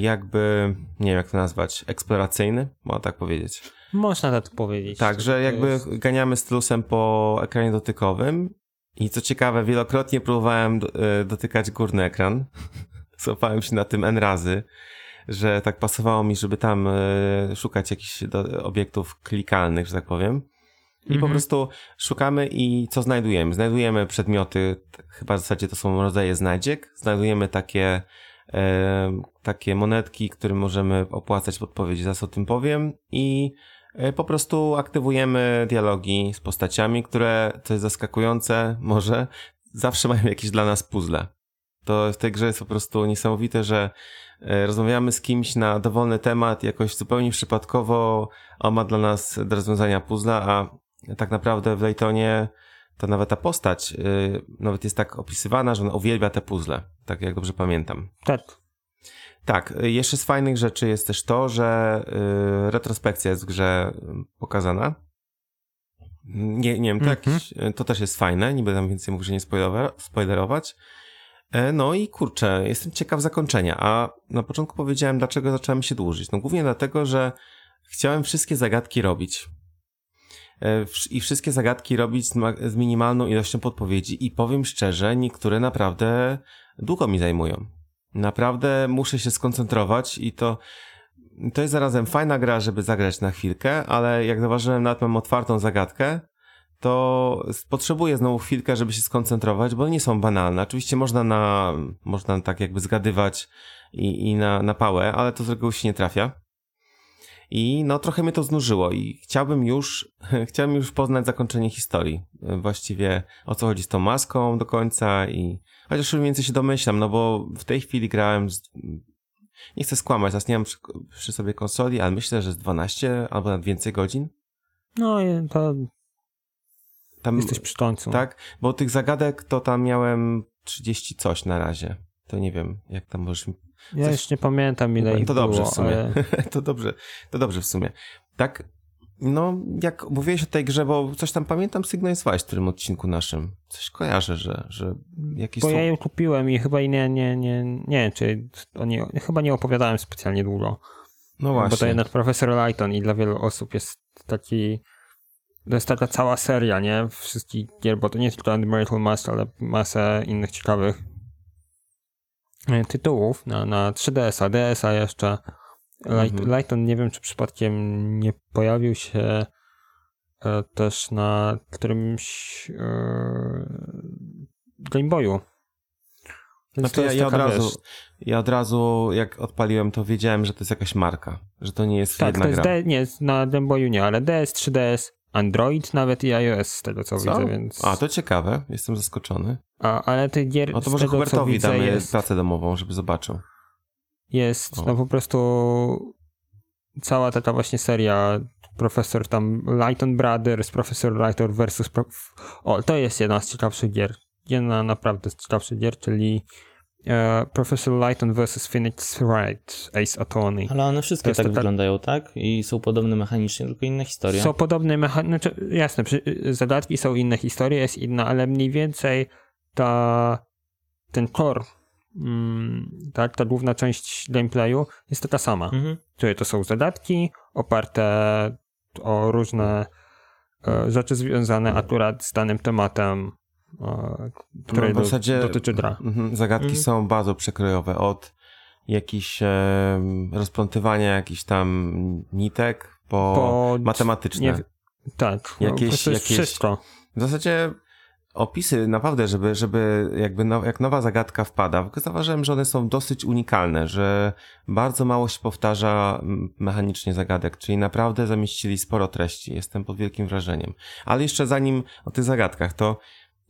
jakby, nie wiem jak to nazwać, eksploracyjny, można tak powiedzieć. Można tak powiedzieć. Tak, że jakby jest... ganiamy stylusem po ekranie dotykowym i co ciekawe, wielokrotnie próbowałem e, dotykać górny ekran. (laughs) Złapałem się na tym N razy, że tak pasowało mi, żeby tam e, szukać jakichś obiektów klikalnych, że tak powiem. I po mhm. prostu szukamy i co znajdujemy? Znajdujemy przedmioty, chyba w zasadzie to są rodzaje znajdziek, znajdujemy takie e, takie monetki, które możemy opłacać podpowiedź, zaraz o tym powiem i e, po prostu aktywujemy dialogi z postaciami, które, co jest zaskakujące, (laughs) może zawsze mają jakieś dla nas puzzle. To w tej grze jest po prostu niesamowite, że e, rozmawiamy z kimś na dowolny temat, jakoś zupełnie przypadkowo on ma dla nas do rozwiązania puzzla, a tak naprawdę w Laytonie to nawet ta postać yy, nawet jest tak opisywana, że ona uwielbia te puzzle, tak jak dobrze pamiętam. Tak. Tak, jeszcze z fajnych rzeczy jest też to, że yy, retrospekcja jest w grze pokazana. Nie, nie wiem, to, jakiś, mhm. to też jest fajne, nie będę tam więcej mówił, że nie spoilerować. E, no i kurczę, jestem ciekaw zakończenia, a na początku powiedziałem, dlaczego zacząłem się dłużyć. No głównie dlatego, że chciałem wszystkie zagadki robić. E, i wszystkie zagadki robić z minimalną ilością podpowiedzi i powiem szczerze, niektóre naprawdę długo mi zajmują. Naprawdę muszę się skoncentrować i to to jest zarazem fajna gra, żeby zagrać na chwilkę, ale jak zauważyłem, nawet mam otwartą zagadkę, to potrzebuję znowu chwilkę, żeby się skoncentrować, bo nie są banalne. Oczywiście można na, można tak jakby zgadywać i, i na, na pałę, ale to z reguły się nie trafia. I no trochę mnie to znużyło i chciałbym już, (laughs) chciałbym już poznać zakończenie historii. Właściwie o co chodzi z tą maską do końca i chociaż już więcej się domyślam, no bo w tej chwili grałem z... Nie chcę skłamać, teraz nie mam przy, przy sobie konsoli, ale myślę, że z 12 albo nawet więcej godzin. No to tam jesteś przy końcu. Tak, bo tych zagadek to tam miałem 30 coś na razie. To nie wiem, jak tam możesz mi ja Coś... już nie pamiętam ile to ich To dobrze było, w sumie. Ale... (laughs) to dobrze, to dobrze w sumie. Tak, no jak mówiłeś o tej grze, bo coś tam pamiętam sygnalizowałeś w którym odcinku naszym. Coś kojarzę, że, że jakiś... Bo ja ją kupiłem i chyba nie, nie, nie, nie, czy o nie, chyba nie opowiadałem specjalnie długo. No właśnie. Bo to jednak Profesor Lighton i dla wielu osób jest taki to jest taka cała seria, nie? Wszystkich gier, bo to nie tylko Admirable Master, ale masę innych ciekawych tytułów na, na 3DS-a, DS-a jeszcze. Light, mhm. Lighton nie wiem, czy przypadkiem nie pojawił się e, też na którymś e, Game Boyu. Więc Znaczy to ja, jest ja, od razu, wiesz, ja od razu, jak odpaliłem, to wiedziałem, że to jest jakaś marka, że to nie jest Tak, jedna to jest gra. D, nie, na Game Boyu nie, ale DS, 3DS, Android nawet i iOS z tego co, Co? widzę, więc... A, to ciekawe, jestem zaskoczony. A, ale tych gier No to może tego Hubertowi damy jest, pracę domową, żeby zobaczył. jest O. no po prostu cała taka właśnie seria Profesor tam Lighton Brothers, Professor Lighton versus Prof... O, to jest jedna z ciekawszych gier. Jedna naprawdę z ciekawszych gier, czyli Professor Lighton versus Phoenix Wright Ace Attorney. Ale one wszystkie tak taka- wyglądają, tak? I są podobne mechanicznie, tylko inna historia. Są podobne mechanizmy, znaczy, jasne, przy, zagadki są inne, historia jest inna, ale mniej więcej ta, ten core, mm, tak, ta główna część gameplayu jest taka sama. Mhm. Czyli to są zagadki oparte o różne e, rzeczy związane akurat z danym tematem, e, który No, w zasadzie do, dotyczy gra. mhm, zagadki Mhm. są bardzo przekrojowe. Od jakichś e, rozplątywania jakichś tam nitek po, Po- matematyczne. nie- Tak, no, Jakieś- po prostu jest jakieś- wszystko. W zasadzie opisy naprawdę, żeby, żeby jakby no, jak nowa zagadka wpada, zauważyłem, że one są dosyć unikalne, że bardzo mało się powtarza mechanicznie zagadek, czyli naprawdę zamieścili sporo treści. Jestem pod wielkim wrażeniem. Ale jeszcze zanim o tych zagadkach, to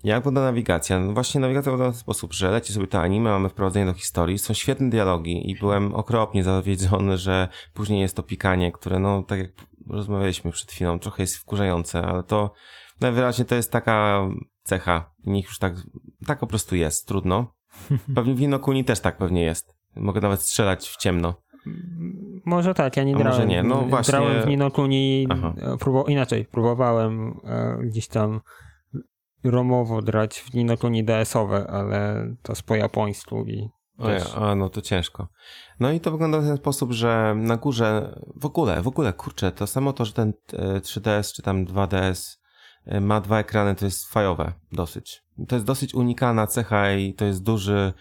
jak wygląda nawigacja? No właśnie nawigacja w ten sposób, że leci sobie to anime, mamy wprowadzenie do historii, są świetne dialogi i byłem okropnie zawiedziony, że później jest to pikanie, które no, tak jak rozmawialiśmy przed chwilą, trochę jest wkurzające, ale to najwyraźniej to jest taka cecha. Niech już tak, tak po prostu jest, trudno. (laughs) Pewnie w Inokuni też tak pewnie jest. Mogę nawet strzelać w ciemno. Może tak, ja nie A może grałem. nie, no właśnie- Grałem w Ninokuni, e, próbu- inaczej, próbowałem e, gdzieś tam romowo grać w Ninokuni DS-owe, ale to jest po japońsku i O ja, a no to ciężko. No i to wygląda w ten sposób, że na górze, w ogóle, w ogóle, kurczę, to samo to, że ten e, 3DS czy tam 2DS e, ma dwa ekrany, to jest fajowe dosyć. To jest dosyć unikalna cecha i to jest duży,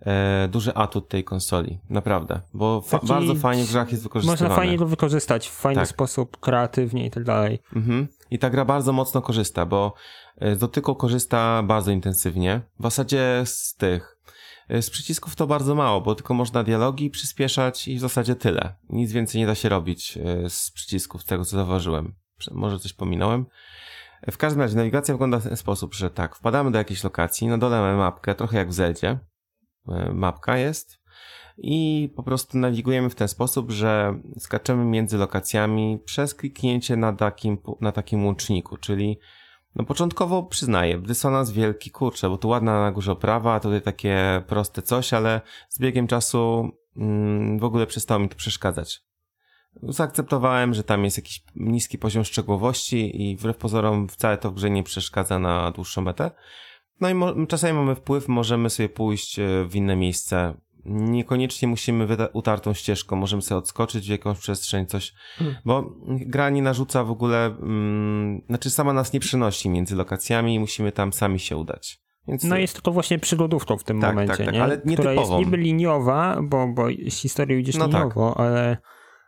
e, duży atut tej konsoli. Naprawdę. Bo fa- Taki- bardzo fajnie w grach jest wykorzystywane. można fajnie go wykorzystać w fajny Tak. sposób, kreatywnie i tak dalej. Mhm. I ta gra bardzo mocno korzysta, bo e, z dotyku korzysta bardzo intensywnie. W zasadzie z tych. e, Z przycisków to bardzo mało, bo tylko można dialogi przyspieszać i w zasadzie tyle. Nic więcej nie da się robić e, z przycisków, z tego co zauważyłem. Może coś pominąłem. W każdym razie nawigacja wygląda w ten sposób, że tak, wpadamy do jakiejś lokacji, na dole mamy mapkę, trochę jak w Zeldzie. Mapka jest. I po prostu nawigujemy w ten sposób, że skaczemy między lokacjami przez kliknięcie na takim, na takim łączniku, czyli no początkowo przyznaję, dysonans wielki, kurczę, bo tu ładna na górze oprawa, a tutaj takie proste coś, ale z biegiem czasu mm, w ogóle przestało mi to przeszkadzać. Zaakceptowałem, że tam jest jakiś niski poziom szczegółowości i wbrew pozorom wcale to w grze nie przeszkadza na dłuższą metę. No i czasami mamy wpływ, możemy sobie pójść e, w inne miejsce. Niekoniecznie musimy utartą ścieżką, możemy sobie odskoczyć w jakąś przestrzeń, coś, Hmm. bo gra nie narzuca w ogóle, mm, znaczy sama nas nie przenosi między lokacjami i musimy tam sami się udać. Więc No jest to właśnie przygodówką w tym Tak, momencie, tak, tak, nie? ale która jest niby liniowa, bo, bo z historii idziesz No tak. liniowo, ale,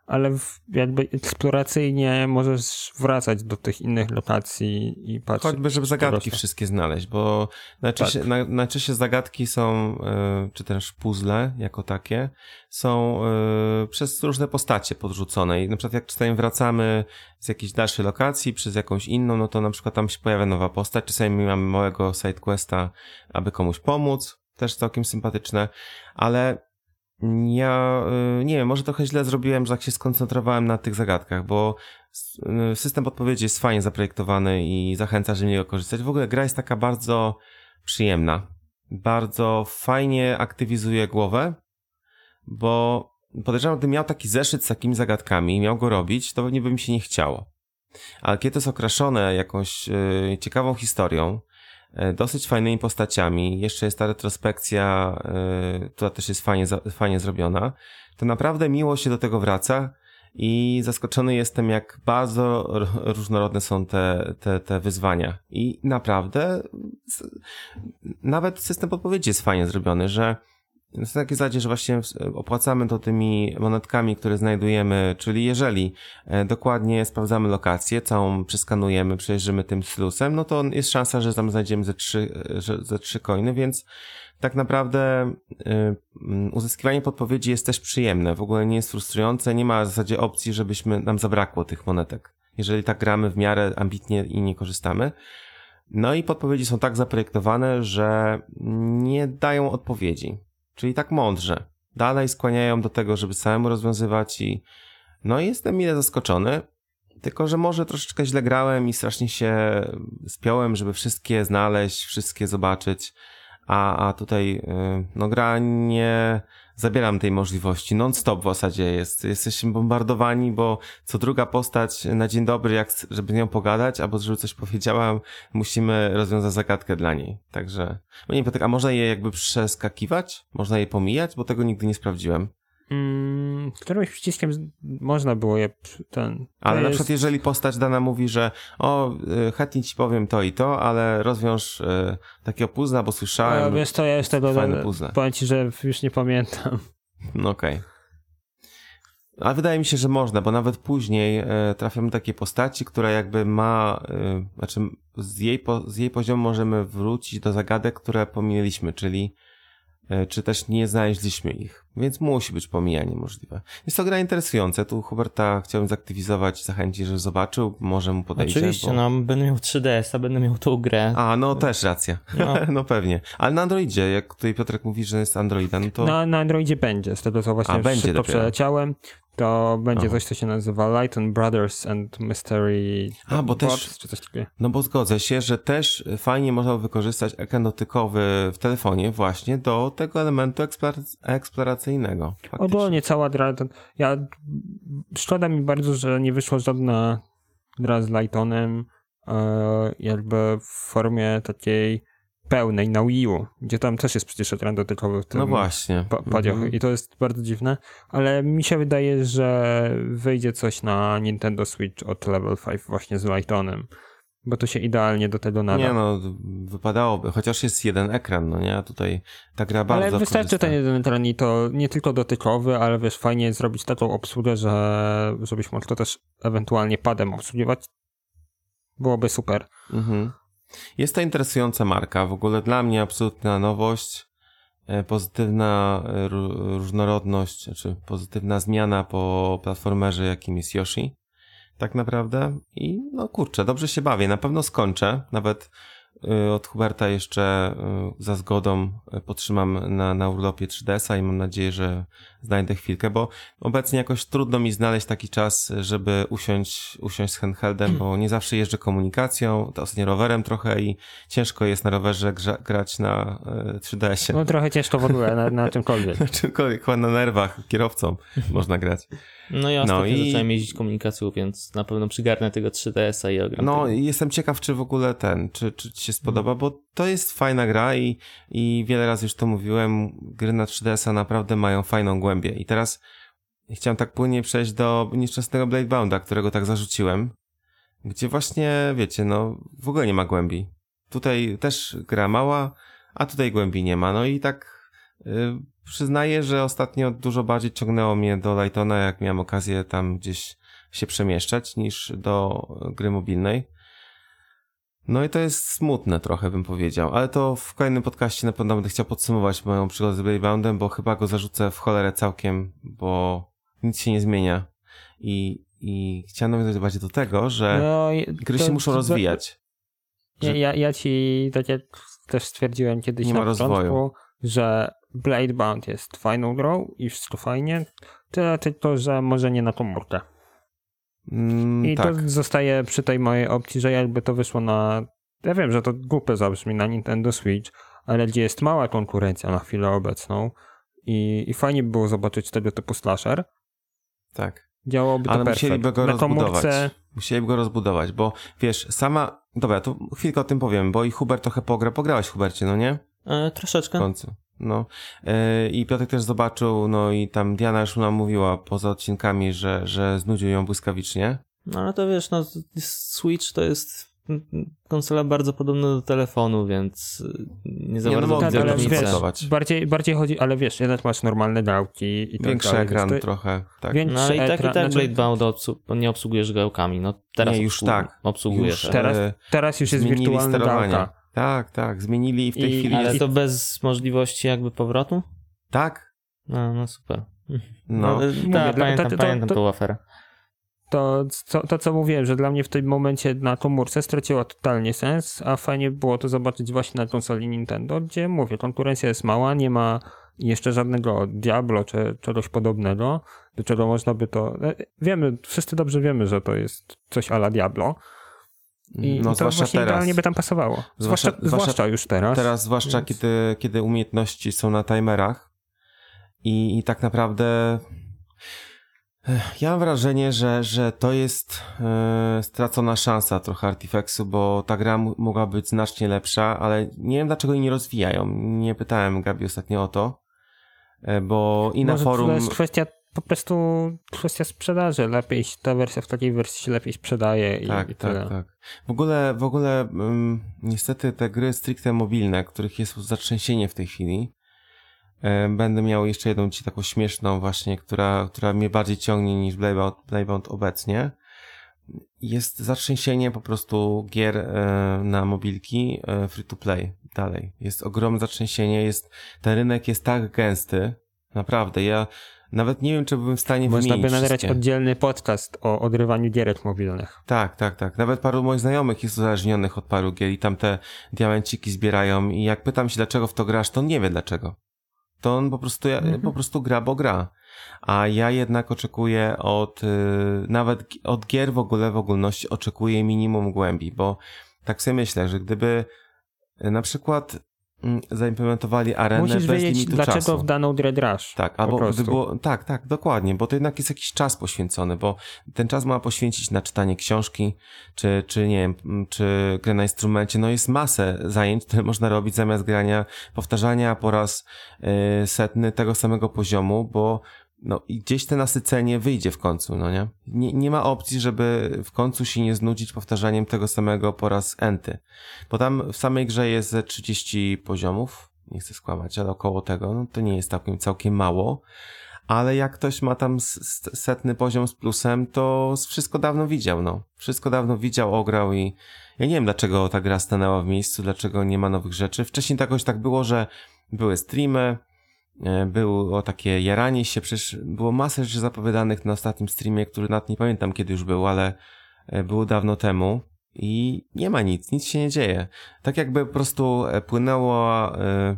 ale jakby eksploracyjnie możesz wracać do tych innych lokacji i patrzeć. Choćby, żeby zagadki wszystkie znaleźć, bo najczęściej, Tak. na, zagadki są, e, czy też puzzle jako takie, są e, przez różne postacie podrzucone i na przykład jak czasami wracamy z jakiejś dalszej lokacji przez jakąś inną, no to na przykład tam się pojawia nowa postać, czasami mamy małego sidequesta, aby komuś pomóc, też całkiem sympatyczne, ale ja y, nie wiem, może trochę źle zrobiłem, że tak się skoncentrowałem na tych zagadkach, bo y, system podpowiedzi jest fajnie zaprojektowany i zachęca, żeby niego korzystać. W ogóle gra jest taka bardzo przyjemna. Bardzo fajnie aktywizuje głowę, bo podejrzewam, gdybym miał taki zeszyt z takimi zagadkami i miał go robić, to pewnie by mi się nie chciało. Ale kiedy to jest okraszone jakąś y, ciekawą historią, dosyć fajnymi postaciami, jeszcze jest ta retrospekcja, y, która też jest fajnie, fajnie zrobiona, to naprawdę miło się do tego wraca i zaskoczony jestem, jak bardzo różnorodne są te, te, te wyzwania. I naprawdę nawet system podpowiedzi jest fajnie zrobiony, że na takiej zasadzie, że właśnie opłacamy to tymi monetkami, które znajdujemy, czyli jeżeli e, dokładnie sprawdzamy lokację, całą przeskanujemy, przejeżdżymy tym slusem, no to jest szansa, że tam znajdziemy ze trzy, e, ze trzy coiny, więc tak naprawdę y, uzyskiwanie podpowiedzi jest też przyjemne, w ogóle nie jest frustrujące, nie ma w zasadzie opcji, żebyśmy nam zabrakło tych monetek, jeżeli tak gramy w miarę ambitnie i nie korzystamy. No i podpowiedzi są tak zaprojektowane, że nie dają odpowiedzi, czyli tak mądrze. Dalej skłaniają do tego, żeby samemu rozwiązywać i no jestem mile zaskoczony, tylko że może troszeczkę źle grałem i strasznie się spiąłem, żeby wszystkie znaleźć, wszystkie zobaczyć a, a tutaj y, no gra nie zabieram tej możliwości. Non-stop w zasadzie jest. Jesteśmy bombardowani, bo co druga postać na dzień dobry, jak, żeby z nią pogadać, albo żeby coś powiedziała, musimy rozwiązać zagadkę dla niej. Także, no nie wiem, a można je jakby przeskakiwać? Można je pomijać? Bo tego nigdy nie sprawdziłem. Mm, którymś przyciskiem można było je ten. Ale na przykład, jeżeli postać dana mówi, że o, y, chętnie ci powiem to i to, ale rozwiąż y, takiego puzzla, bo słyszałem. A, wiesz, to ja już tego powiem ci, że już nie pamiętam. (laughs) No okej. Okay. Ale wydaje mi się, że można, bo nawet później y, trafiamy takie postaci, która jakby ma, y, znaczy z jej, po, z jej poziomu możemy wrócić do zagadek, które pominęliśmy, czyli E, czy też nie znaleźliśmy ich, więc musi być pomijanie możliwe. Jest to gra interesująca, tu Huberta chciałem zaktywizować, zachęcić, żeby zobaczył, może mu podejdzie. Oczywiście, bo... no będę miał 3DS, a będę miał tą grę. A, no też racja, no, (laughs) no pewnie. Ale na Androidzie, jak tutaj Piotrek mówi, że jest Androida, no to... Na, na Androidzie będzie, z tego co właśnie a, będzie szybko przeleciałem to będzie Aha. coś, co się nazywa Lighton Brothers and Mystery A, bo Box, też, czy coś takiego. No bo zgodzę się, że też fajnie można wykorzystać ekran dotykowy w telefonie właśnie do tego elementu eksploracyjnego. Ogólnie cała gra, to, ja, szkoda mi bardzo, że nie wyszła żadna gra z Lightonem e, jakby w formie takiej pełnej na Wii U, gdzie tam też jest przecież ekran dotykowy w tym no właśnie. Mhm. i to jest bardzo dziwne, ale mi się wydaje, że wyjdzie coś na Nintendo Switch od Level 5 właśnie z Lightonem, bo to się idealnie do tego nada. Nie no, wypadałoby, chociaż jest jeden ekran, no nie, tutaj ta gra bardzo Ale wystarczy korzysta. ten jeden ekran i to nie tylko dotykowy, ale wiesz, fajnie zrobić taką obsługę, że żebyś mógł to też ewentualnie padem obsługiwać. Byłoby super. Mhm. Jest to interesująca marka, w ogóle dla mnie absolutna nowość, e, pozytywna e, różnorodność, czy znaczy pozytywna zmiana po platformerze, jakim jest Yoshi. Tak naprawdę. I no kurczę, dobrze się bawię. Na pewno skończę. Nawet Y, od Huberta jeszcze y, za zgodą y, potrzymam na, na urlopie 3DS-a i mam nadzieję, że znajdę chwilkę, bo obecnie jakoś trudno mi znaleźć taki czas, żeby usiąść, usiąść z handheldem, bo nie zawsze jeżdżę komunikacją, to ostatnio rowerem trochę i ciężko jest na rowerze grza, grać na 3DS-ie. No trochę ciężko w ogóle na, na czymkolwiek. (laughs) na czymkolwiek, chyba na nerwach kierowcom można grać. No ja no i... zacząłem jeździć komunikacją, więc na pewno przygarnę tego 3DS-a i ogram No i jestem ciekaw, czy w ogóle ten, czy, czy ci się spodoba, bo to jest fajna gra i, i wiele razy już to mówiłem, gry na 3DS-a naprawdę mają fajną głębię. I teraz chciałem tak płynnie przejść do nieszczęsnego Bladebounda, którego tak zarzuciłem, gdzie właśnie, wiecie, no w ogóle nie ma głębi. Tutaj też gra mała, a tutaj głębi nie ma. No i tak yy, przyznaję, że ostatnio dużo bardziej ciągnęło mnie do Lightona, jak miałem okazję tam gdzieś się przemieszczać, niż do gry mobilnej. No i to jest smutne trochę, bym powiedział, ale to w kolejnym podcaście na pewno będę chciał podsumować moją przygodę z Bladeboundem, bo chyba go zarzucę w cholerę całkiem, bo nic się nie zmienia. I, i chciałem nawiązać bardziej do tego, że no, gry się muszą rozwijać. Ja, ja, ja ci, tak jak też stwierdziłem kiedyś nie na ma początku, rozwoju. Że Bladebound jest fajną grą i wszystko fajnie, tyle tylko, że może nie na komórkę. Mm, I tak. to zostaje przy tej mojej opcji, że jakby to wyszło na. Ja wiem, że to głupie zabrzmi na Nintendo Switch, ale gdzie jest mała konkurencja na chwilę obecną i, i fajnie by było zobaczyć tego typu slasher. Tak. Działałoby to Ale perfect. musieliby go na rozbudować. Komórce... Musieliby go rozbudować, bo wiesz, sama. Dobra, to chwilkę o tym powiem, bo i Hubert trochę pogra. Pograłeś, Hubercie, no nie? E, troszeczkę. W końcu. No. E, I Piotr też zobaczył, no i tam Diana już nam mówiła poza odcinkami, że, że znudził ją błyskawicznie. No ale to wiesz, no Switch to jest konsola bardzo podobna do telefonu, więc nie za Nie, no bardzo ale różnicy. wiesz, bardziej, bardziej chodzi, ale wiesz, jednak masz normalne dałki i tak Większy dalej, ekran to- trochę, tak. Większy No ale i tak, i ekran, tak znaczy- Bladebound obsu- nie obsługujesz gałkami. No teraz Nie, już obsłu- tak. obsługujesz. Już Teraz, e, teraz już jest wirtualna gałka. Tak, tak, zmienili i w tej I- chwili ale jest... to bez możliwości jakby powrotu? Tak, No, no super. no. Mówię, tak, dla- pamiętam, to- to- pamiętam to- tą aferę. To, co, to, co mówiłem, że dla mnie w tym momencie na komórce straciło totalnie sens, a fajnie było to zobaczyć właśnie na konsoli Nintendo, gdzie mówię, konkurencja jest mała, nie ma jeszcze żadnego Diablo czy czegoś podobnego, do czego można by to... e, Wiemy, wszyscy dobrze wiemy, że to jest coś ala Diablo i, no, i to zwłaszcza właśnie teraz. idealnie by tam pasowało. Zwłaszcza, Zwłaszcza- zwłaszcza, już teraz. Teraz, zwłaszcza Więc- kiedy, kiedy umiejętności są na timerach i, i tak naprawdę Ech, ja mam wrażenie, że, że to jest e, stracona szansa trochę Artifexu, bo ta gra mogła być znacznie lepsza, ale nie wiem dlaczego jej nie rozwijają. Nie pytałem Gabi ostatnio o to, e, bo i na Może forum... to jest kwestia po prostu kwestia sprzedaży. Lepiej ta wersja w takiej wersji się lepiej sprzedaje i, Tak, i tyle. tak, tak. W ogóle, w ogóle ym, niestety te gry stricte mobilne, których jest zatrzęsienie w tej chwili, em, będę miał jeszcze jedną ci taką śmieszną właśnie, która, która mnie bardziej ciągnie niż Blaybound, Blaybound obecnie. Jest zatrzęsienie po prostu gier e, na mobilki e, free to play dalej. Jest ogromne zatrzęsienie, jest, ten rynek jest tak gęsty, naprawdę, ja nawet nie wiem, czy byłem w stanie Można wymienić by nagrać oddzielny podcast o odrywaniu gierek mobilnych. Tak, tak, tak. Nawet paru moich znajomych jest uzależnionych od paru gier i tam te diamenciki zbierają i jak pytam się, dlaczego w to grasz, to on nie wie dlaczego. To on po prostu, Mhm. po prostu gra, bo gra. A ja jednak oczekuję od, y, nawet od gier w ogóle, w ogólności oczekuję minimum głębi, bo tak sobie myślę, że gdyby y, na przykład zaimplementowali arenę Musisz bez wiedzieć, limitu dlaczego czasu. w daną grę grasz. Tak, albo gdy było, tak, tak, dokładnie, bo to jednak jest jakiś czas poświęcony, bo ten czas ma poświęcić na czytanie książki, czy, czy nie wiem, m, czy grę na instrumencie, no jest masę zajęć, które (laughs) można robić zamiast grania, powtarzania po raz y, setny tego samego poziomu, bo no i gdzieś to nasycenie wyjdzie w końcu, no nie? nie? Nie ma opcji, żeby w końcu się nie znudzić powtarzaniem tego samego po raz enty, bo tam w samej grze jest ze 30 poziomów, nie chcę skłamać, ale około tego, no to nie jest całkiem, całkiem mało, ale jak ktoś ma tam setny poziom z plusem, to wszystko dawno widział, no. Wszystko dawno widział, ograł i ja nie wiem, dlaczego ta gra stanęła w miejscu, dlaczego nie ma nowych rzeczy. Wcześniej tak jakoś tak było, że były streamy, było takie jaranie się, przecież było masę rzeczy zapowiadanych na ostatnim streamie, który nawet nie pamiętam kiedy już był, ale e, było dawno temu i nie ma nic, nic się nie dzieje. Tak jakby po prostu e, płynęło, e,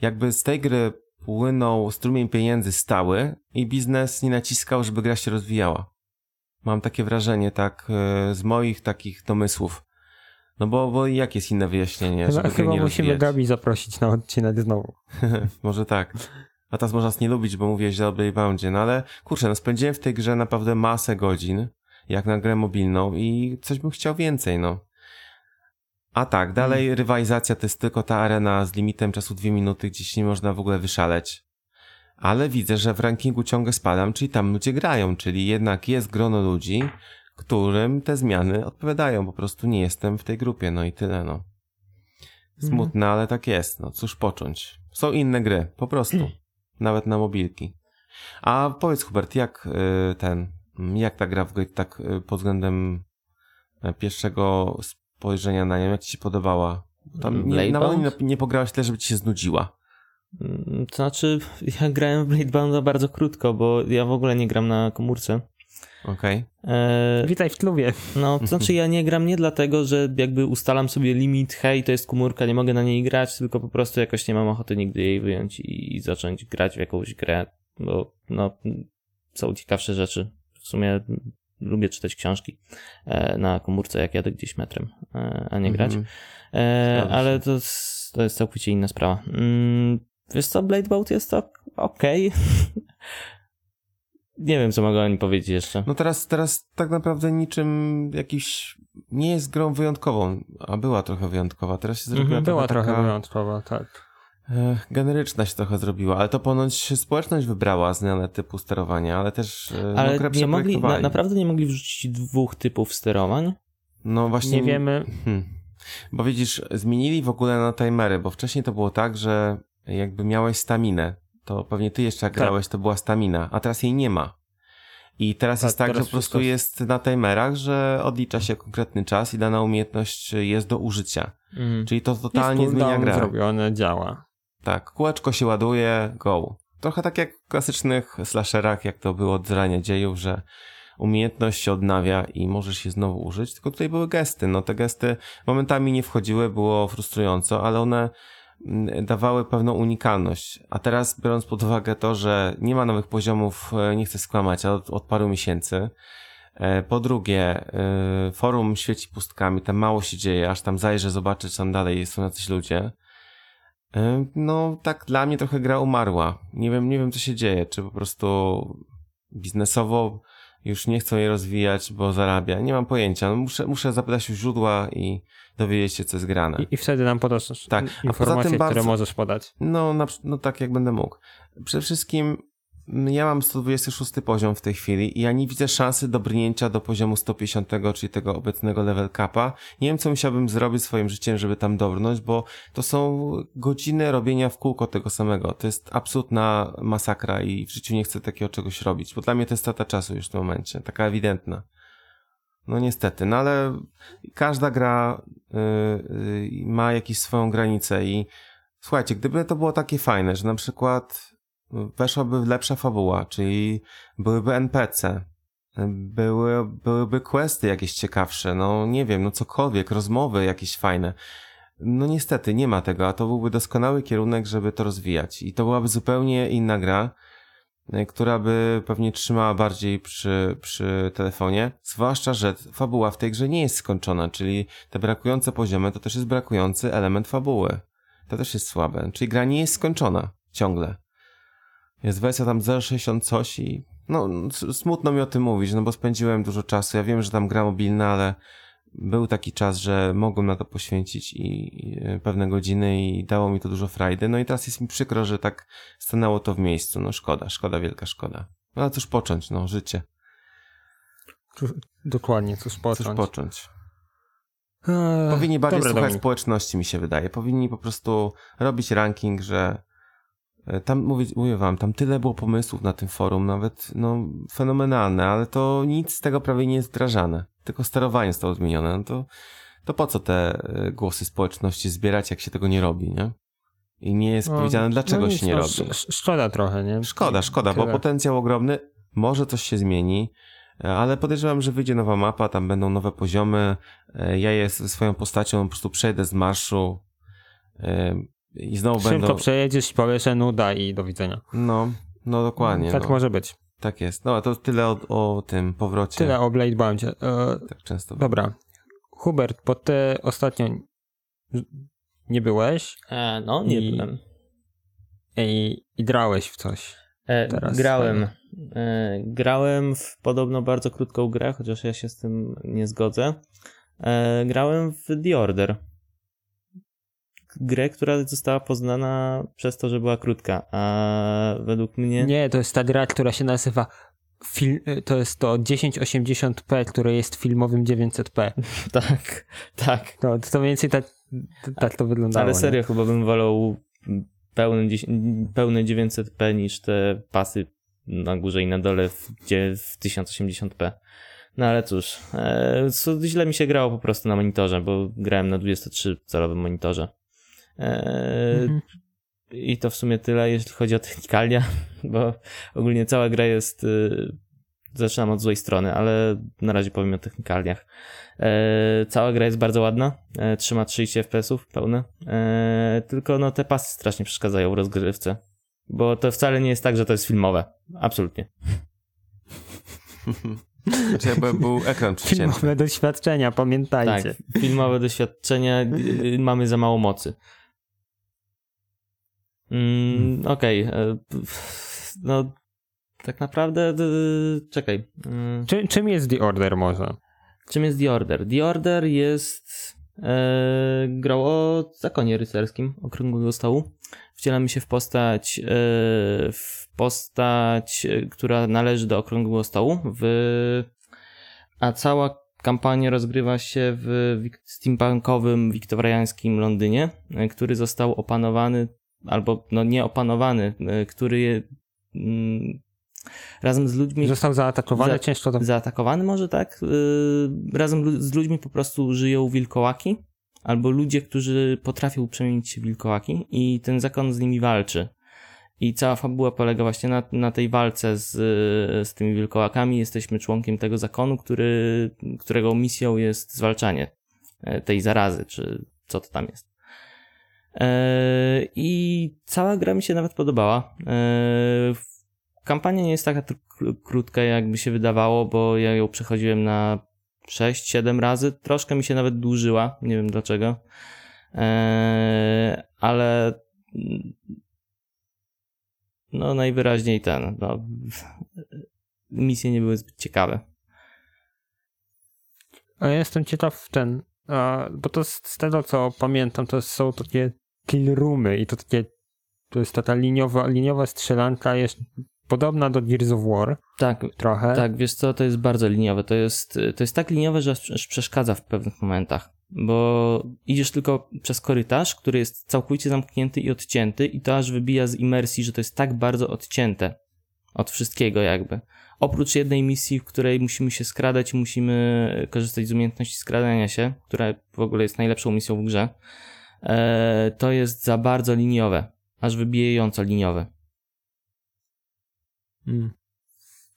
jakby z tej gry płynął strumień pieniędzy stały i biznes nie naciskał, żeby gra się rozwijała. Mam takie wrażenie, tak, e, z moich takich domysłów. No bo, bo jak jest inne wyjaśnienie, Chyba, musimy rozwijać? Gabi zaprosić na odcinek znowu. (laughs) Może tak. A teraz można nas nie lubić, bo mówię źle o Blayboundzie, no ale kurczę, no spędziłem w tej grze naprawdę masę godzin, jak na grę mobilną i coś bym chciał więcej, no. A tak, dalej Hmm. rywalizacja to jest tylko ta arena z limitem czasu dwie minuty, gdzieś nie można w ogóle wyszaleć. Ale widzę, że w rankingu ciągle spadam, czyli tam ludzie grają, czyli jednak jest grono ludzi, którym te zmiany odpowiadają. Po prostu nie jestem w tej grupie, no i tyle, no. Smutne, ale tak jest. No cóż począć. Są inne gry, po prostu. (clears throat) Nawet na mobilki. A powiedz Hubert, jak y, ten, jak ta gra w tak y, pod względem y, pierwszego spojrzenia na nią, jak ci się podobała? Tam nie, na nie, nie pograłeś tyle, żeby ci się znudziła. Mm, To znaczy, ja grałem w Bladebounda bardzo krótko, bo ja w ogóle nie gram na komórce. Okej? E, Witaj w klubie. No, to znaczy ja nie gram nie dlatego, że jakby ustalam sobie limit, hej, to jest komórka, nie mogę na niej grać, tylko po prostu jakoś nie mam ochoty nigdy jej wyjąć i, i zacząć grać w jakąś grę, bo no, są ciekawsze rzeczy. W sumie lubię czytać książki e, na komórce, jak jadę gdzieś metrem, e, a nie grać. Mhm. E, ale to, jest- to jest całkowicie inna sprawa. Mm, wiesz co, Bladebound jest to okej. (laughs) nie wiem, co mogę o nim powiedzieć jeszcze. No teraz, teraz tak naprawdę niczym jakiś nie jest grą wyjątkową, a była trochę wyjątkowa. Teraz się zrobiła Mhm, była trochę, taka, wyjątkowa, tak. generyczna się trochę zrobiła, ale to ponoć społeczność wybrała zmianę typu sterowania, ale też e, Ale no, nie mogli, na, naprawdę nie mogli wrzucić dwóch typów sterowań? No właśnie. Nie wiemy. Hmm. Bo widzisz, zmienili w ogóle na timery, bo wcześniej to było tak, że jakby miałeś staminę, to pewnie ty jeszcze Tak. grałeś, to była stamina, a teraz jej nie ma. I teraz Tak, jest tak, teraz że po prostu wszystko- jest na timerach, że odlicza się konkretny czas i dana umiejętność jest do użycia. Mhm. Czyli to totalnie jest zmienia grę. zrobione, działa. Tak, kółeczko się ładuje, go. Trochę tak jak w klasycznych slasherach, jak to było od zarania dziejów, że umiejętność się odnawia i możesz je znowu użyć, tylko tutaj były gesty. No te gesty momentami nie wchodziły, było frustrująco, ale one mm, dawały pewną unikalność. A teraz biorąc pod uwagę to, że nie ma nowych poziomów, e, nie chcę skłamać, od, od paru miesięcy, E, Po drugie, e, forum świeci pustkami, tam mało się dzieje, aż tam zajrzę, zobaczę, czy tam dalej są jacyś ludzie. No, tak dla mnie trochę gra umarła. Nie wiem, nie wiem, co się dzieje. Czy po prostu biznesowo już nie chcą jej rozwijać, bo zarabia. Nie mam pojęcia. No, muszę, muszę zapytać u źródła i dowiedzieć się, co jest grane. I, i wtedy nam podasz Tak, informacje, bardzo- które możesz podać. No, na, no tak jak będę mógł. Przede wszystkim mm, ja mam 126 poziom w tej chwili i ja nie widzę szansy dobrnięcia do poziomu 150, czyli tego obecnego level capa. Nie wiem, co musiałbym zrobić swoim życiem, żeby tam dobrnąć, bo to są godziny robienia w kółko tego samego. To jest absolutna masakra i w życiu nie chcę takiego czegoś robić, bo dla mnie to jest strata czasu już w tym momencie, taka ewidentna. No niestety, no ale każda gra y, y, ma jakąś swoją granicę i słuchajcie, gdyby to było takie fajne, że na przykład weszłaby lepsza fabuła, czyli byłyby NPC, były, byłyby questy jakieś ciekawsze, no nie wiem, no cokolwiek, rozmowy jakieś fajne. No niestety nie ma tego, a to byłby doskonały kierunek, żeby to rozwijać. I to byłaby zupełnie inna gra, która by pewnie trzymała bardziej przy, przy telefonie. Zwłaszcza, że fabuła w tej grze nie jest skończona, czyli te brakujące poziomy to też jest brakujący element fabuły. To też jest słabe. Czyli gra nie jest skończona ciągle. Jest wersja tam 0.60 coś i no smutno mi o tym mówić, no bo spędziłem dużo czasu. Ja wiem, że tam gra mobilna, ale był taki czas, że mogłem na to poświęcić i, e, pewne godziny i dało mi to dużo frajdy. No i teraz jest mi przykro, że tak stanęło to w miejscu. No szkoda, szkoda, wielka szkoda. No ale cóż począć, no życie. Dokładnie, cóż począć. Cóż począć. Eee, Powinni bardziej słuchać społeczności, mi się wydaje. Powinni po prostu robić ranking, że tam, mówię, mówię wam, tam tyle było pomysłów na tym forum, nawet no, fenomenalne, ale to nic z tego prawie nie jest wdrażane. Tylko sterowanie zostało zmienione. No to, to po co te e, głosy społeczności zbierać, jak się tego nie robi, nie? I nie jest No, powiedziane, dlaczego no nic, się nie no, robi. sz- sz- Szkoda trochę, nie? Szkoda, szkoda, bo Tyle. potencjał ogromny, może coś się zmieni, e, ale podejrzewam, że wyjdzie nowa mapa, tam będą nowe poziomy, e, ja je swoją postacią po prostu przejdę z marszu e, i znowu Szybko będą... przejedziesz, powiesz, że nuda i do widzenia. No, no dokładnie, Tak no, może być. tak jest. No, to tyle o, o tym powrocie. Tyle o Blade Boundzie. E, Tak często. dobra. Hubert, bo ty ostatnio nie byłeś E, no, nie I- byłem. i, i drałeś w coś. E, Teraz grałem. E, grałem w podobno bardzo krótką grę, chociaż ja się z tym nie zgodzę. E, grałem w The Order. Grę, która została poznana przez to, że była krótka, a według mnie... Nie, to jest ta gra, która się nazywa fil- to jest to 1080p, które jest filmowym 900p. (laughs) Tak, tak. To, to mniej więcej tak, tak to wyglądało. Ale nie? serio, chyba bym wolał dziesię- pełne 900p niż te pasy na górze i na dole w, gdzie w 1080p. No ale cóż, e, źle mi się grało po prostu na monitorze, bo grałem na 23-calowym monitorze. Mhm. I to w sumie tyle, jeśli chodzi o technikalia, (laughs) bo ogólnie cała gra jest. Y, zaczynam od złej strony, ale na razie powiem o technikaliach. E, cała gra jest bardzo ładna, e, trzyma 30 FPS-ów pełne, e, tylko no te pasy strasznie przeszkadzają w rozgrywce, bo to wcale nie jest tak, że to jest filmowe. Absolutnie. Znaczy jakby był ekran przycięty. Filmowe doświadczenia, pamiętajcie. Tak, filmowe doświadczenia, y, mamy za mało mocy. Mm, Okej, e, pff, no tak naprawdę, czekaj. Mm, Czy, czym jest The Order może? Czym jest The Order? The Order jest e, grą o zakonie rycerskim okrągłego stołu. Wcielamy się w postać, e, w postać, e, która należy do okrągłego stołu, w, a cała kampania rozgrywa się w steampunkowym, wiktoriańskim Londynie, który został opanowany, albo no nie opanowany, który mm, razem z ludźmi... Został zaatakowany za, ciężko? To... Zaatakowany może tak. razem z ludźmi po prostu żyją wilkołaki, albo ludzie, którzy potrafią przemienić się w wilkołaki i ten zakon z nimi walczy. I cała fabuła polega właśnie na, na tej walce z, z tymi wilkołakami. Jesteśmy członkiem tego zakonu, który, którego misją jest zwalczanie e, tej zarazy, czy co to tam jest. E, I cała gra mi się nawet podobała. E, kampania nie jest taka krótka, jakby się wydawało, bo ja ją przechodziłem na 6-7 razy. Troszkę mi się nawet dłużyła, nie wiem dlaczego. Ale no najwyraźniej ten, no, misje nie były zbyt ciekawe. A ja jestem ciekaw ten, a, bo to z tego co pamiętam, to są takie kill roomy i to takie, to jest taka liniowa, liniowa strzelanka, jest podobna do Gears of War. Tak, trochę. Tak, wiesz co, to jest bardzo liniowe. To jest, to jest tak liniowe, że aż przeszkadza w pewnych momentach bo idziesz tylko przez korytarz, który jest całkowicie zamknięty i odcięty i to aż wybija z imersji, że to jest tak bardzo odcięte od wszystkiego jakby. Oprócz jednej misji, w której musimy się skradać, musimy korzystać z umiejętności skradania się, która w ogóle jest najlepszą misją w grze, to jest za bardzo liniowe, aż wybijająco liniowe. Hmm.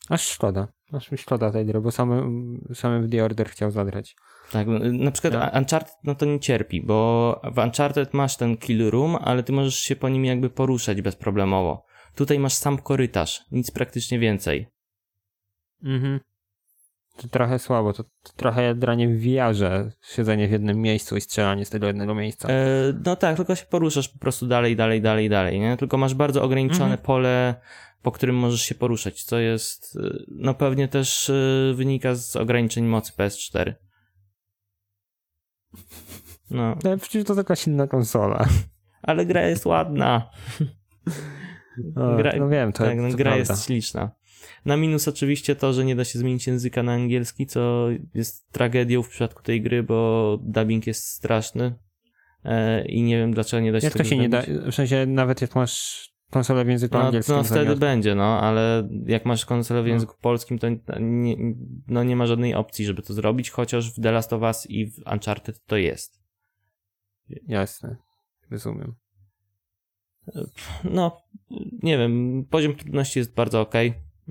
Aż szkoda. Aż mi szkoda tej gry, bo samym, samym w The Order chciał zagrać. Tak, no, na przykład tak. Uncharted no to nie cierpi, bo w Uncharted masz ten kill room, ale ty możesz się po nim jakby poruszać bezproblemowo. Tutaj masz sam korytarz, nic praktycznie więcej. Mhm. To trochę słabo, to, trochę dranie w VR-ze, siedzenie w jednym miejscu i strzelanie z tego jednego miejsca. E, no tak, tylko się poruszasz po prostu dalej, dalej, dalej, dalej, nie? Tylko masz bardzo ograniczone mhm. pole, po którym możesz się poruszać, co jest, e, no pewnie też e, wynika z ograniczeń mocy PS4. No. (laughs) Ale przecież to taka silna konsola. Ale gra jest ładna. (laughs) gra, no wiem, to, tak, no, gra prawda. jest śliczna. Na minus oczywiście to, że nie da się zmienić języka na angielski, co jest tragedią w przypadku tej gry, bo dubbing jest straszny e, i nie wiem dlaczego nie da się Jak to się nie da? W sensie nawet jak masz konsolę w języku no, angielskim. No wtedy zamiast... będzie, no, ale jak masz konsolę w no. języku no. polskim, to nie, no, nie ma żadnej opcji, żeby to zrobić, chociaż w The Last of Us i w Uncharted to jest. Jasne, rozumiem. No, nie wiem, poziom trudności jest bardzo ok.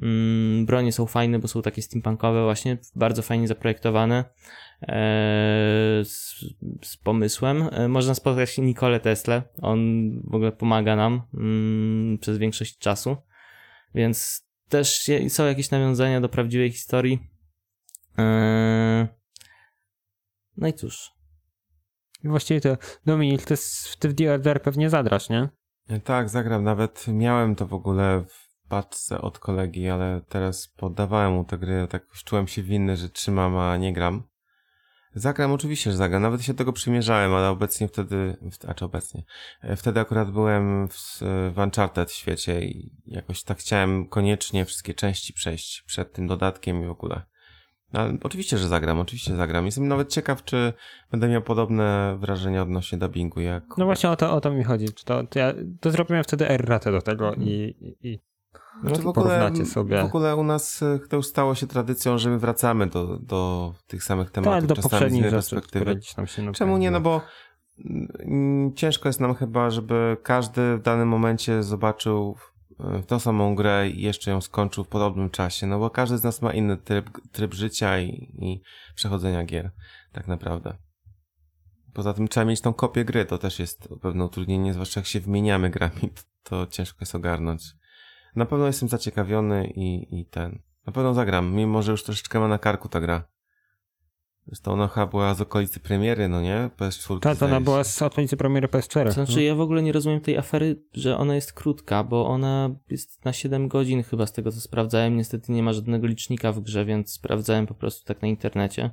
Mm, bronie są fajne, bo są takie steampunkowe właśnie, bardzo fajnie zaprojektowane. E, z, z, pomysłem. E, można spotkać Nikolę Tesla. On w ogóle pomaga nam mm, przez większość czasu. Więc też są jakieś nawiązania do prawdziwej historii. E, no i cóż. I właściwie to, Dominik, ty, ty w DRDR pewnie zadrasz, nie? Tak, zagram. Nawet miałem to w ogóle w paczce od kolegi, ale teraz poddawałem mu tę gry. Tak czułem się winny, że trzymam, a nie gram. Zagram oczywiście, że zagram. Nawet się tego przymierzałem, ale obecnie wtedy, a czy obecnie, e, wtedy akurat byłem w, w Uncharted świecie i jakoś tak chciałem koniecznie wszystkie części przejść przed tym dodatkiem i w ogóle. No, ale oczywiście, że zagram, oczywiście zagram. Jestem nawet ciekaw, czy będę miał podobne wrażenia odnośnie dubbingu jak... No właśnie o to, o to mi chodzi. To, to, ja, to zrobiłem wtedy R-ratę do tego i, i, znaczy w ogóle, sobie. w ogóle u nas e, to już stało się tradycją, że my wracamy do, do tych samych tematów. Tak, do poprzednich z perspektywy. Rzeczy, Czemu nie? No bo mm, ciężko jest nam chyba, żeby każdy w danym momencie zobaczył e, tą samą grę i jeszcze ją skończył w podobnym czasie, no bo każdy z nas ma inny tryb, tryb życia i, i przechodzenia gier, tak naprawdę. Poza tym trzeba mieć tą kopię gry, to też jest pewne utrudnienie, zwłaszcza jak się wymieniamy grami, to ciężko jest ogarnąć. Na pewno jestem zaciekawiony i, i ten. Na pewno zagram, mimo że już troszeczkę ma na karku ta gra. Zresztą ona chyba była z okolicy premiery, no nie? PS4. Tak, ona była z okolicy premiery PS4. Znaczy, no. ja w ogóle nie rozumiem tej afery, że ona jest krótka, bo ona jest na 7 godzin chyba z tego, co sprawdzałem. Niestety nie ma żadnego licznika w grze, więc sprawdzałem po prostu tak na internecie.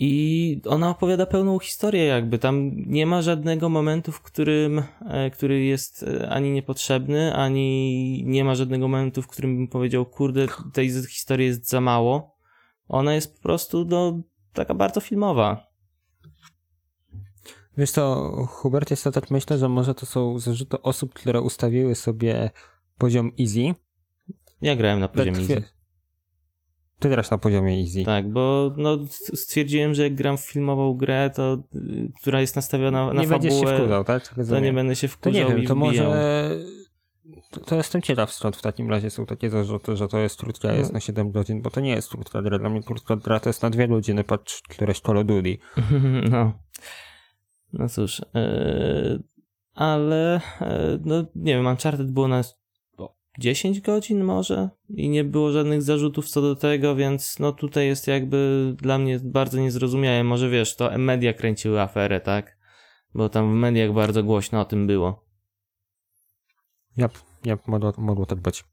I ona opowiada pełną historię, jakby tam nie ma żadnego momentu, w którym, e, który jest e, ani niepotrzebny, ani nie ma żadnego momentu, w którym bym powiedział, kurde, tej historii jest za mało. Ona jest po prostu, no, taka bardzo filmowa. Wiesz co, Hubert, jest to tak myślę, że może to są zarzuty osób, które ustawiły sobie poziom easy. Ja grałem na poziomie Tak, easy. Ty grasz na poziomie easy. Tak, bo no, stwierdziłem, że jak gram w filmową grę, to, y, która jest nastawiona na nie będziesz się fabułę, wkurzał, tak? to nie będę się To wkurzał nie wiem, to wbijał. może... To, to jestem ciekaw skąd w takim razie są takie zarzuty, że to jest krótka, jest na 7 godzin, bo to nie jest krótka gra. Dla mnie krótka gra to jest na 2 godziny, patrz któreś Call of Duty. No. No cóż, e, ale e, no nie wiem, Uncharted było na 10 godzin może i nie było żadnych zarzutów co do tego, więc no tutaj jest jakby dla mnie bardzo niezrozumiałe. Może wiesz, to media kręciły aferę, tak? Bo tam w mediach bardzo głośno o tym było. Ja, ja mogło, mogło tak być.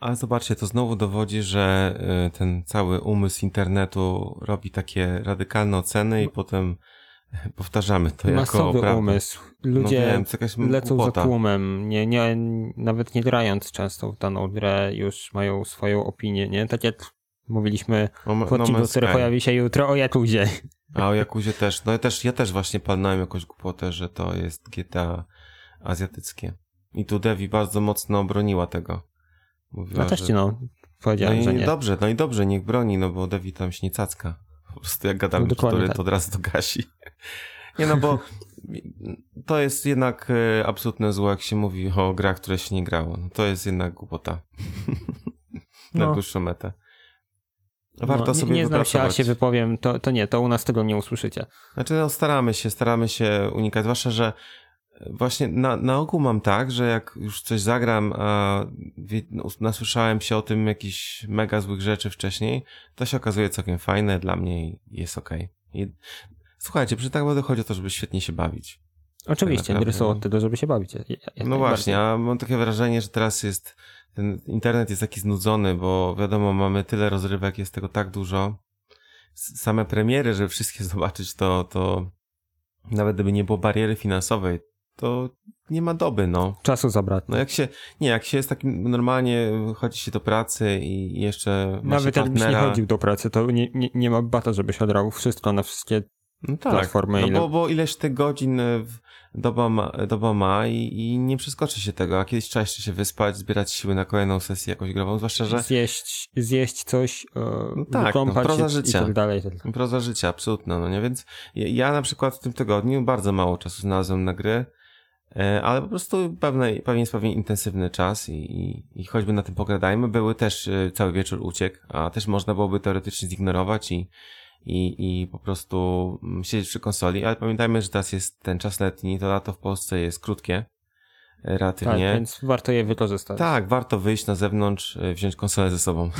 Ale zobaczcie, to znowu dowodzi, że y, ten cały umysł internetu robi takie radykalne oceny i potem (laughs) powtarzamy to jako Masowy umysł. No Ludzie wiem, to jakaś lecą głupota. za tłumem, nie, nie, nawet nie grając często w daną grę, już mają swoją opinię, nie? Tak jak mówiliśmy No, w odcinku, Man's który pojawi się jutro o Jakuzie. A o Jakuzie też. No ja też, ja też właśnie palnąłem jakąś głupotę, że to jest GTA azjatyckie. I tu Devi bardzo mocno broniła tego. Mówiła, No też ci no, no powiedziałem, i że nie. dobrze, no i dobrze, niech broni, no bo Devi tam się nie cacka. Po prostu jak gadamy No dokładnie bzdury, tak. to od razu to gasi. Nie no, bo to jest jednak e, absolutne zło, jak się mówi o grach, które się nie grało. No, to jest jednak głupota. (laughs) Na No. dłuższą metę. Warto no, sobie nie, nie znam się, a się wypowiem, to, to nie, to u nas tego nie usłyszycie. Znaczy, no, staramy się, staramy się unikać, zwłaszcza, że właśnie na, na ogół mam tak, że jak już coś zagram, a wie, no, nasłyszałem się o tym jakichś mega złych rzeczy wcześniej, to się okazuje całkiem fajne dla mnie i jest. I Słuchajcie, przy tak naprawdę chodzi o to, żeby świetnie się bawić. Oczywiście, naprawdę, gry są od tego, żeby się bawić. Ja, ja, No najbardziej. właśnie, a mam takie wrażenie, że teraz jest, ten internet jest taki znudzony, bo wiadomo, mamy tyle rozrywek, jest tego tak dużo. Same premiery, żeby wszystkie (laughs) zobaczyć, to, to nawet gdyby nie było bariery finansowej, to nie ma doby, no. Czasu zabraknie. No jak się, nie, jak się jest takim, normalnie chodzi się do pracy i jeszcze ma Nawet się jakbyś nie chodził do pracy, to nie, nie, nie ma bata, żebyś odrał wszystko na wszystkie no tak, platformy, no ile- bo, bo ileś tych godzin w- doba ma, doba ma i, i nie przeskoczy się tego, a kiedyś trzeba jeszcze się wyspać, zbierać siły na kolejną sesję jakąś grową, zwłaszcza, że zjeść, zjeść coś, e, No tak, no, proza się życia. i tak dalej. Proza życia, absolutna, no nie? Więc ja, ja na przykład w tym tygodniu bardzo mało czasu znalazłem na gry, e, ale po prostu pewne, pewnie jest pewnie intensywny czas i, i, i choćby na tym pogradajmy, były też e, cały wieczór uciekł, a też można byłoby teoretycznie zignorować i, i, i po prostu mm, siedzieć przy konsoli, ale pamiętajmy, że teraz jest ten czas letni, to lato w Polsce jest krótkie, e, Tak, relatywnie. więc warto je wykorzystać. Tak, warto wyjść na zewnątrz, e, wziąć konsolę ze sobą.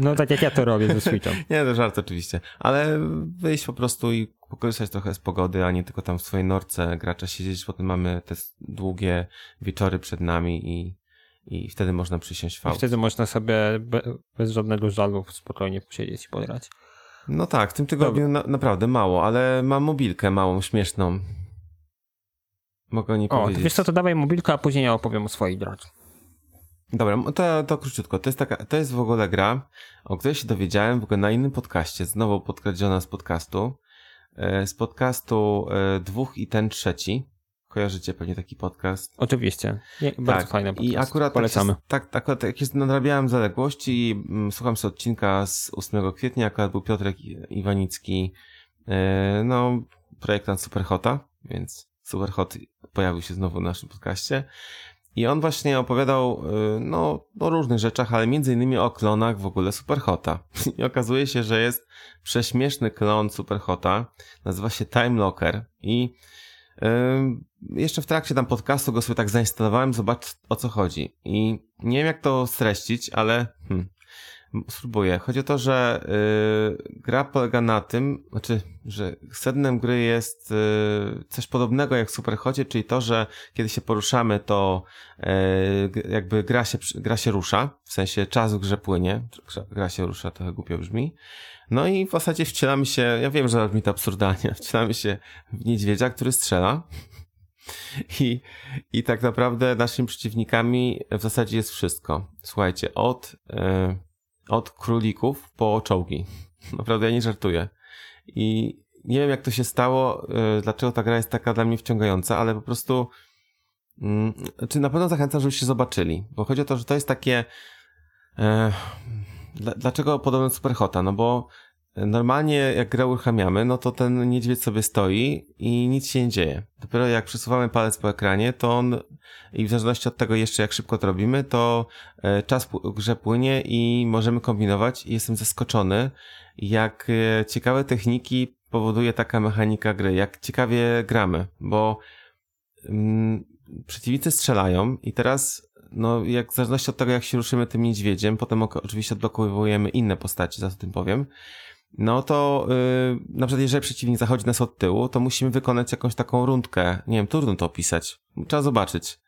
No tak jak ja to robię ze Switchem. (laughs) Nie, to żart oczywiście, ale wyjść po prostu i pokorzystać trochę z pogody, a nie tylko tam w swojej norce gracza siedzieć, potem mamy te długie wieczory przed nami i, i wtedy można przysiąść w I wtedy można sobie be, bez żadnego żalu spokojnie posiedzieć i pograć. No tak, w tym tygodniu na, naprawdę mało, ale mam mobilkę małą, śmieszną. Mogę nie O, to powiedzieć. wiesz co, to dawaj mobilkę, a później ja opowiem o swoich grach. Dobra, to, to króciutko. To jest, taka, to jest w ogóle gra, o której się dowiedziałem w ogóle na innym podcaście, znowu podkradziona z podcastu. E, Z podcastu e, Dwóch i ten trzeci. Kojarzycie pewnie taki podcast? Oczywiście. Nie, bardzo tak. fajny podcast. I akurat Polecamy. Tak, tak, akurat jak jest, nadrabiałem zaległości i mm, słucham sobie odcinka z 8 kwietnia, akurat był Piotrek Iwanicki, e, no, projektant Superhota, więc Superhot pojawił się znowu w naszym podcaście. I on właśnie opowiadał, y, no, o różnych rzeczach, ale między innymi o klonach w ogóle Superhota. (laughs) I okazuje się, że jest prześmieszny klon Superhota, nazywa się Time Locker i y, jeszcze w trakcie tam podcastu go sobie tak zainstalowałem, zobacz o co chodzi. I nie wiem jak to streścić, ale spróbuję. Chodzi o to, że y, gra polega na tym, znaczy, że sednem gry jest y, coś podobnego jak w Superhocie, czyli to, że kiedy się poruszamy, to y, jakby gra się, gra się rusza, w sensie czas w grze płynie, gra, się rusza, trochę głupio brzmi. No i w zasadzie wcielamy się, ja wiem, że brzmi to absurdalnie, (laughs) wcielamy się w niedźwiedzia, który strzela. (laughs) I, I tak naprawdę naszymi przeciwnikami w zasadzie jest wszystko. Słuchajcie, od, od królików po czołgi. (laughs) Naprawdę, ja nie żartuję. I nie wiem, jak to się stało, yy, dlaczego ta gra jest taka dla mnie wciągająca, ale po prostu yy, czy na pewno zachęcam, żebyście zobaczyli, bo chodzi o to, że to jest takie yy, dlaczego podobno Superhota? No bo Normalnie jak grę uruchamiamy, no to ten niedźwiedź sobie stoi i nic się nie dzieje. Dopiero jak przesuwamy palec po ekranie, to on i w zależności od tego jeszcze jak szybko to robimy, to e, czas grze płynie i możemy kombinować. I jestem zaskoczony, jak e, ciekawe techniki powoduje taka mechanika gry, jak ciekawie gramy, bo mm, przeciwnicy strzelają i teraz no jak w zależności od tego jak się ruszymy tym niedźwiedziem, potem oczywiście odblokowujemy inne postacie, za to tym powiem, no to yy, na przykład jeżeli przeciwnik zachodzi nas od tyłu, to musimy wykonać jakąś taką rundkę. Nie wiem, trudno to opisać. Trzeba zobaczyć.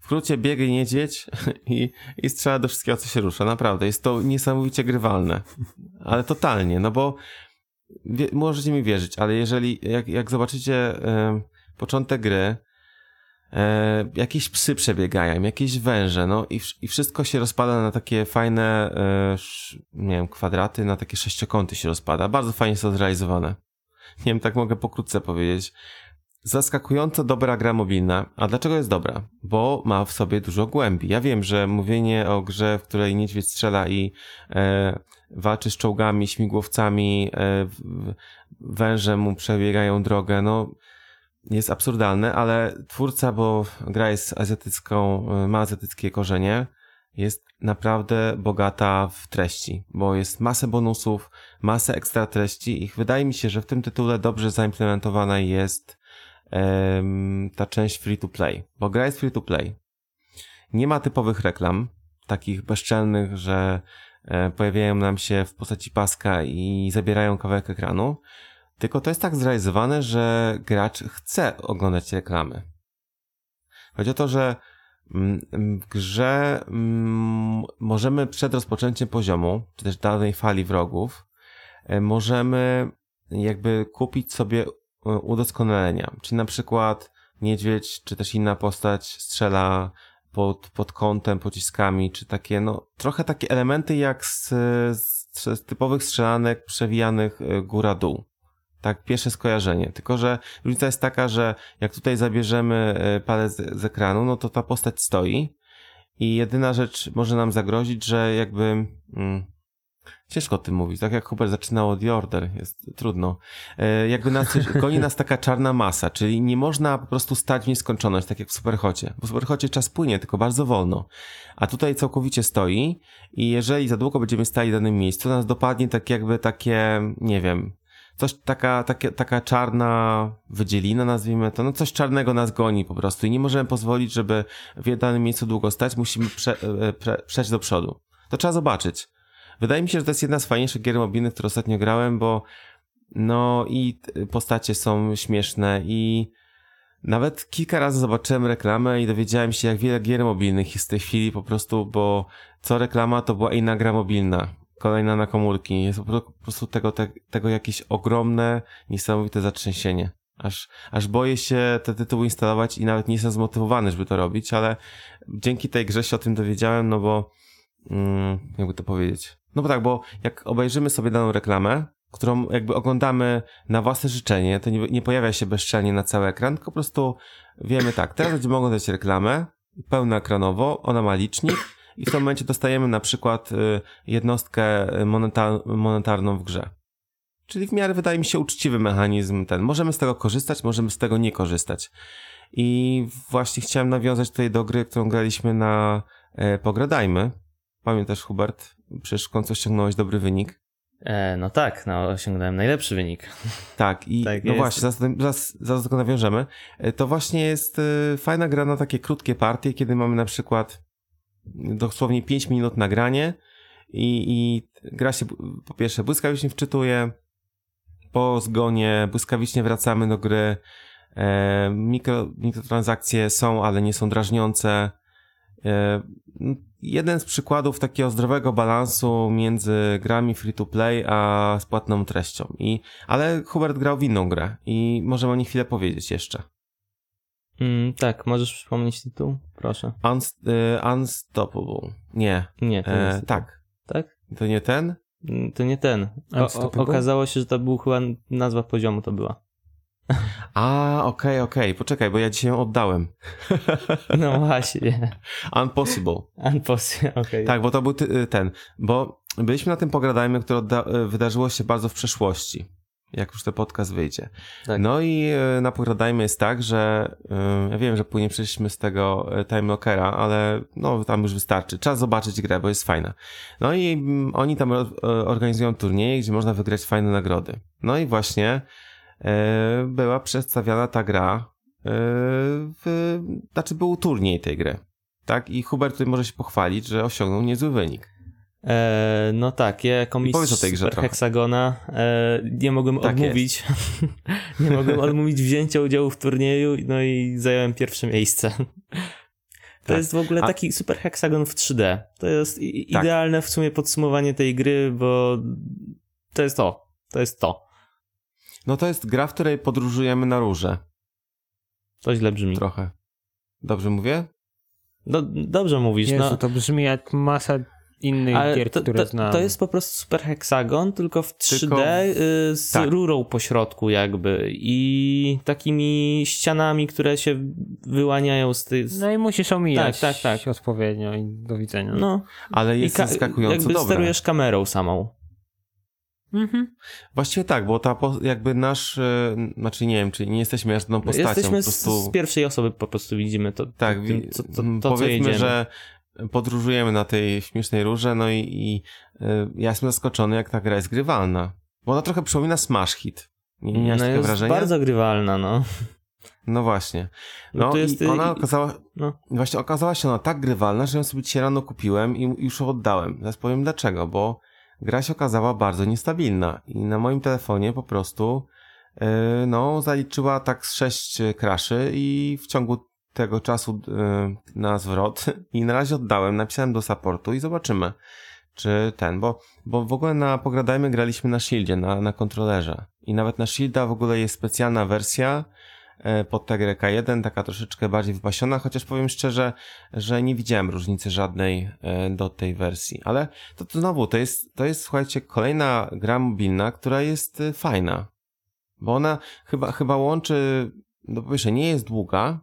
Wkrótce biegnie niedźwiedź (laughs) i, i strzela do wszystkiego, co się rusza. Naprawdę, jest to niesamowicie grywalne. Ale totalnie, no bo wie, możecie mi wierzyć, ale jeżeli, jak, jak zobaczycie yy, początek gry, e, jakieś psy przebiegają, jakieś węże, no i, i wszystko się rozpada na takie fajne, e, nie wiem, kwadraty, na takie sześciokąty się rozpada. Bardzo fajnie jest to zrealizowane. Nie wiem, tak mogę pokrótce powiedzieć. Zaskakująco dobra gra mobilna. A dlaczego jest dobra? Bo ma w sobie dużo głębi. Ja wiem, że mówienie o grze, w której niedźwiedź strzela i e, walczy z czołgami, śmigłowcami, e, węże mu przebiegają drogę, no jest absurdalne, ale twórca, bo gra jest azjatycką, ma azjatyckie korzenie, jest naprawdę bogata w treści, bo jest masę bonusów, masę ekstra treści i wydaje mi się, że w tym tytule dobrze zaimplementowana jest um, ta część free to play, bo gra jest free to play. Nie ma typowych reklam, takich bezczelnych, że e, pojawiają nam się w postaci paska i zabierają kawałek ekranu, tylko to jest tak zrealizowane, że gracz chce oglądać reklamy. Chodzi o to, że mm, w grze mm, możemy przed rozpoczęciem poziomu, czy też danej fali wrogów, e, możemy jakby kupić sobie e, udoskonalenia. Czyli na przykład niedźwiedź, czy też inna postać strzela pod, pod kątem, pociskami, czy takie, no, trochę takie elementy jak z, z, z typowych strzelanek przewijanych e, góra-dół. Tak, pierwsze skojarzenie. Tylko, że różnica jest taka, że jak tutaj zabierzemy e, palec z ekranu, no to ta postać stoi i jedyna rzecz może nam zagrozić, że jakby... Mm, ciężko o tym mówić, tak jak Hubert zaczynał od The Order, jest trudno. E, jakby nas, (laughs) goni nas taka czarna masa, czyli nie można po prostu stać w nieskończoność, tak jak w Superhocie. Bo w Superhocie czas płynie, tylko bardzo wolno. A tutaj całkowicie stoi i jeżeli za długo będziemy stali w danym miejscu, to nas dopadnie tak jakby takie, nie wiem, coś, taka, takie, taka czarna wydzielina, nazwijmy to, no coś czarnego nas goni po prostu i nie możemy pozwolić, żeby w danym miejscu długo stać, musimy prze, e, prze, przejść do przodu. To trzeba zobaczyć. Wydaje mi się, że to jest jedna z fajniejszych gier mobilnych, które ostatnio grałem, bo no i postacie są śmieszne i nawet kilka razy zobaczyłem reklamę i dowiedziałem się, jak wiele gier mobilnych jest w tej chwili po prostu, bo co reklama to była inna gra mobilna kolejna na komórki. Jest po prostu tego, te, tego jakieś ogromne, niesamowite zatrzęsienie. Aż, aż boję się te tytuły instalować i nawet nie jestem zmotywowany, żeby to robić, ale dzięki tej grze się o tym dowiedziałem, no bo, mm, jakby to powiedzieć. No bo tak, bo jak obejrzymy sobie daną reklamę, którą jakby oglądamy na własne życzenie, to nie, nie pojawia się bezczelnie na cały ekran, tylko po prostu wiemy tak, teraz będziemy oglądać reklamę pełnoekranowo, ona ma licznik, i w tym momencie dostajemy na przykład y, jednostkę monetar monetarną w grze. Czyli w miarę wydaje mi się uczciwy mechanizm ten. Możemy z tego korzystać, możemy z tego nie korzystać. I właśnie chciałem nawiązać tutaj do gry, którą graliśmy na e, Pogradajmy. Pamiętasz Hubert? Przecież w końcu osiągnąłeś dobry wynik. E, no tak, no osiągnąłem najlepszy wynik. Tak, i tak no właśnie, zaraz, zaraz, do nawiążemy. E, to właśnie jest e, fajna gra na takie krótkie partie, kiedy mamy na przykład dosłownie 5 minut nagranie i, i gra się po pierwsze błyskawicznie wczytuje, po zgonie błyskawicznie wracamy do gry, e, mikro, mikrotransakcje są, ale nie są drażniące. E, jeden z przykładów takiego zdrowego balansu między grami free to play a z płatną treścią. I, ale Hubert grał w inną grę i możemy o niej chwilę powiedzieć jeszcze. Mm, tak, możesz przypomnieć tytuł? Proszę. Unst y, unstoppable. Nie. Nie, to e, Tak. Tak? To nie ten? Mm, To nie ten. O, okazało się, że to był chyba nazwa poziomu to była. (laughs) A, okej, okej, poczekaj, bo ja dzisiaj ją oddałem. (laughs) No właśnie. (laughs) Unpossible. Unpossible, okej. Tak, bo to był ty, ten, bo byliśmy na tym pogradajmy, które odda- e, wydarzyło się bardzo w przeszłości, jak już ten podcast wyjdzie. Tak. No i e, na pogradajmy jest tak, że e, ja wiem, że później przeszliśmy z tego e, Time Lockera, ale no tam już wystarczy. Trzeba zobaczyć grę, bo jest fajna. No i mm, oni tam organizują turnieje, gdzie można wygrać fajne nagrody. No i właśnie była przedstawiana ta gra, w, znaczy był turniej tej gry. Tak, i Hubert tutaj może się pochwalić, że osiągnął niezły wynik. E, no tak, ja jako mistrz e, nie mogłem Tak odmówić (laughs) nie mogłem odmówić wzięcia udziału w turnieju, no i zająłem pierwsze miejsce. To Tak. jest w ogóle A- taki Super Hexagon w 3D. To jest i- Tak. idealne w sumie podsumowanie tej gry, bo to jest to. To jest to. No to jest gra, w której podróżujemy na róże. To źle brzmi. Trochę. Dobrze mówię? No, dobrze mówisz, Jezu, no. to brzmi jak masa innych Ale gier, to, które to, znam. to jest po prostu super heksagon, tylko w 3D Tylko- y, z tak. rurą po środku jakby i takimi ścianami, które się wyłaniają z tych... No i musisz omijać Tak, tak, tak. odpowiednio i do widzenia. No, Ale i jest ka- zaskakująco jakby dobre. sterujesz kamerą samą. Mhm. Właściwie tak, bo ta po, jakby nasz, e, znaczy nie wiem, czy nie jesteśmy żadną postacią, Jesteśmy po z, prostu... z pierwszej osoby po prostu widzimy to, Tak, tym, co, to, to, co powiedzmy, jedziemy. że podróżujemy na tej śmiesznej rurze, no i, i e, ja jestem zaskoczony, jak ta gra jest grywalna. Bo ona trochę przypomina Smash Hit. Nie, nie no jest wrażenia? bardzo grywalna, no. No właśnie. No No, jest- i ona okazała, no. właśnie okazała się ona tak grywalna, że ją sobie dzisiaj rano kupiłem i już ją oddałem. Teraz powiem dlaczego, bo gra się okazała bardzo niestabilna i na moim telefonie po prostu yy, no, zaliczyła tak z sześć kraszy i w ciągu tego czasu yy, na zwrot i na razie oddałem, napisałem do supportu i zobaczymy, czy ten, bo, bo w ogóle na Pogradajmy graliśmy na Shieldzie, na, na kontrolerze i nawet na Shielda w ogóle jest specjalna wersja e, pod tę grę K1, taka troszeczkę bardziej wypasiona, chociaż powiem szczerze, że nie widziałem różnicy żadnej e, do tej wersji. Ale to, to znowu, to jest, to jest, słuchajcie, kolejna gra mobilna, która jest e, fajna. Bo ona chyba, chyba łączy, no po pierwsze, nie jest długa,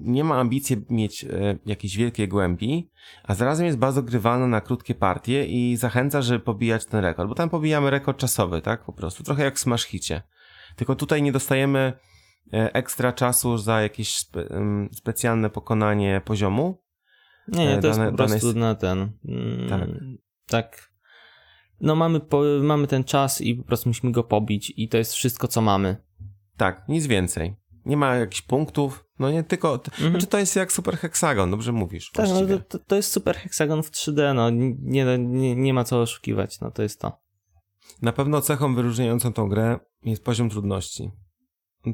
nie ma ambicji mieć e, jakiejś wielkiej głębi, a zarazem jest bardzo grywalna na krótkie partie i zachęca, żeby pobijać ten rekord, bo tam pobijamy rekord czasowy, tak, po prostu, trochę jak w Smash Hicie. Tylko tutaj nie dostajemy e, ekstra czasu za jakieś spe, specjalne pokonanie poziomu. Nie, nie, E, to jest dane- po dane prostu jest- na ten... Mm, Tak. tak. No mamy, po, mamy ten czas i po prostu musimy go pobić i to jest wszystko, co mamy. Tak, nic więcej. Nie ma jakichś punktów, no nie tylko, t- Mhm. znaczy to jest jak Super Hexagon, dobrze mówisz Tak, no właściwie. to, to, to jest super heksagon w 3D, no nie, nie, nie ma co oszukiwać, no to jest to. Na pewno cechą wyróżniającą tą grę jest poziom trudności.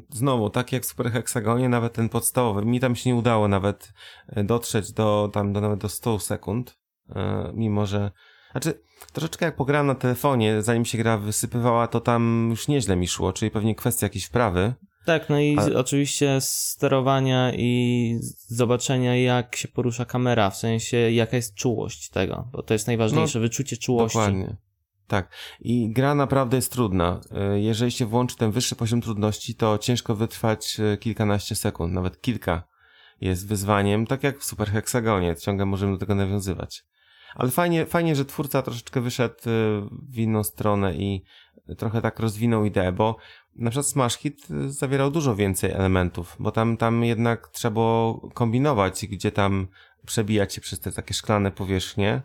Znowu, tak jak w Super Hexagonie, nawet ten podstawowy, mi tam się nie udało nawet e, dotrzeć do, tam do, nawet do 100 sekund, e, mimo że, znaczy, troszeczkę jak pograłem na telefonie, zanim się gra wysypywała, to tam już nieźle mi szło, czyli pewnie kwestia jakiejś wprawy. Tak, no i Ale- oczywiście sterowania i zobaczenia, jak się porusza kamera, w sensie jaka jest czułość tego, bo to jest najważniejsze, wyczucie czułości. Dokładnie. Tak. I gra naprawdę jest trudna. E, Jeżeli się włączy ten wyższy poziom trudności, to ciężko wytrwać e, kilkanaście sekund, nawet kilka jest wyzwaniem, tak jak w Super Hexagonie, ciągle możemy do tego nawiązywać. Ale fajnie, fajnie, że twórca troszeczkę wyszedł e, w inną stronę i trochę tak rozwinął ideę, bo na przykład Smash Hit e, zawierał dużo więcej elementów, bo tam, tam jednak trzeba kombinować, gdzie tam przebijać się przez te takie szklane powierzchnie.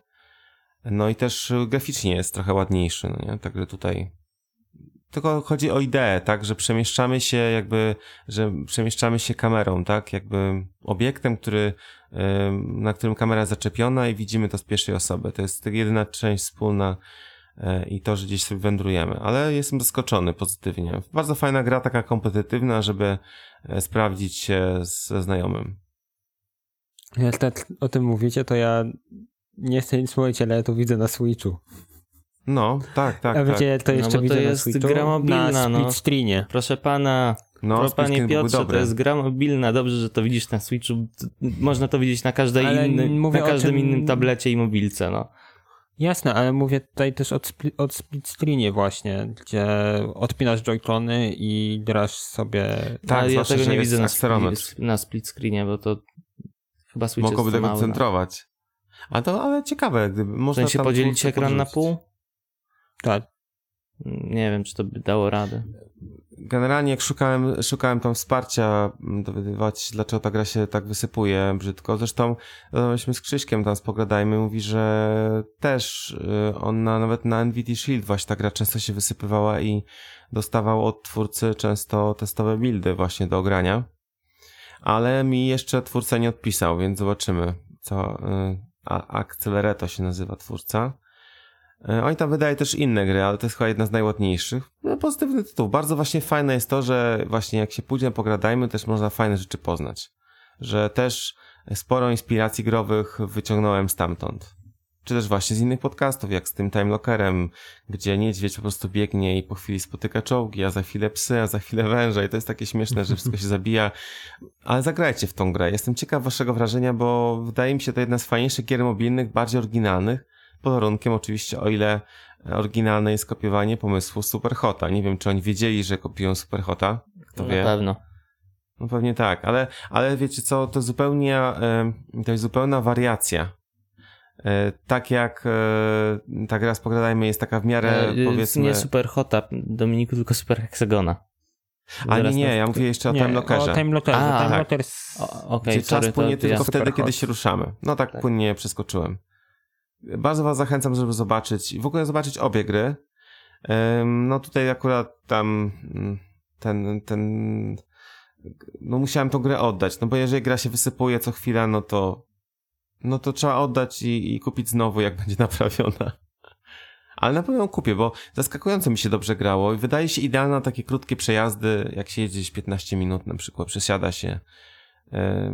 No i też y, graficznie jest trochę ładniejszy, no nie? Także tutaj tylko chodzi o ideę, tak, że przemieszczamy się jakby, że przemieszczamy się kamerą, tak, jakby obiektem, który, ym, na którym kamera zaczepiona i widzimy to z pierwszej osoby. To jest jedyna część wspólna y, i to, że gdzieś sobie wędrujemy, ale jestem zaskoczony pozytywnie. Bardzo fajna gra, taka kompetytywna, żeby e, sprawdzić się ze znajomym. Jak tak o tym mówicie, to ja nie chcę nic mówić, ale ja to widzę na Switchu. No, tak, tak, A tak. wiecie, jak to No jeszcze bo to na jest Switchu? gra mobilna, na no. screenie. Proszę pana, No, pro, panie Piotrze, to jest gra mobilna, dobrze, że to widzisz na Switchu, można to widzieć na każdej Ale na każdym czym- innym tablecie i mobilce, no. Jasne, ale mówię tutaj też od, spli od split screenie właśnie, gdzie odpinasz joycony i grasz sobie... Tak, ale ja tego nie widzę na, split, na split screenie, bo to chyba Switch Mogłoby tego centrować. A to, ale ciekawe, gdyby można w sensie podzielić ekran na pół? Tak. Nie wiem, czy to by dało radę. Generalnie jak szukałem, szukałem tam wsparcia, dowiadywać dlaczego ta gra się tak wysypuje brzydko. Zresztą rozmawialiśmy z Krzyśkiem tam spogadajmy, mówi, że też y, on na, nawet na NVT Shield właśnie ta gra często się wysypywała i dostawał od twórcy często testowe buildy właśnie do ogrania. Ale mi jeszcze twórca nie odpisał, więc zobaczymy, co... Y, Accelerato się nazywa twórca. E, oni tam wydają też inne gry, ale to jest chyba jedna z najładniejszych. No, pozytywny tytuł. Bardzo właśnie fajne jest to, że właśnie jak się pójdzie pogradajmy, też można fajne rzeczy poznać. Że też sporo inspiracji growych wyciągnąłem stamtąd. Czy też właśnie z innych podcastów, jak z tym Time Lockerem, gdzie niedźwiedź po prostu biegnie i po chwili spotyka czołgi, a za chwilę psy, a za chwilę węża i to jest takie śmieszne, że wszystko się zabija. Ale zagrajcie w tą grę. Jestem ciekaw waszego wrażenia, bo wydaje mi się to jedna z fajniejszych gier mobilnych, bardziej oryginalnych, pod warunkiem oczywiście, o ile oryginalne jest kopiowanie pomysłu Superhota. Nie wiem, czy oni wiedzieli, że kopiują Superhota. Kto no wie? Na pewno. No pewnie tak, ale, ale wiecie co, to zupełnie, to jest zupełna wariacja. E, tak jak e, ta gra, spogadajmy, jest taka w miarę, e, powiedzmy... Nie Superhota, Dominiku, tylko Super Hexagona. A nie, nie, ja mówię jeszcze o nie, Time Lockerze. O Time Lockerze. A, Time tak. Lockers... okay, Gdzie sorry, czas płynie tylko ja wtedy, kiedy się ruszamy. No tak, tak, płynnie przeskoczyłem. Bardzo was zachęcam, żeby zobaczyć, w ogóle zobaczyć obie gry. No tutaj akurat tam mm, ten, ten, no musiałem tą grę oddać, no bo jeżeli gra się wysypuje co chwila, no to, no to trzeba oddać i, i kupić znowu, jak (laughs) będzie naprawiona. Ale na pewno ją kupię, bo zaskakująco mi się dobrze grało i wydaje się idealna na takie krótkie przejazdy, jak się jedzie 15 minut na przykład, przesiada się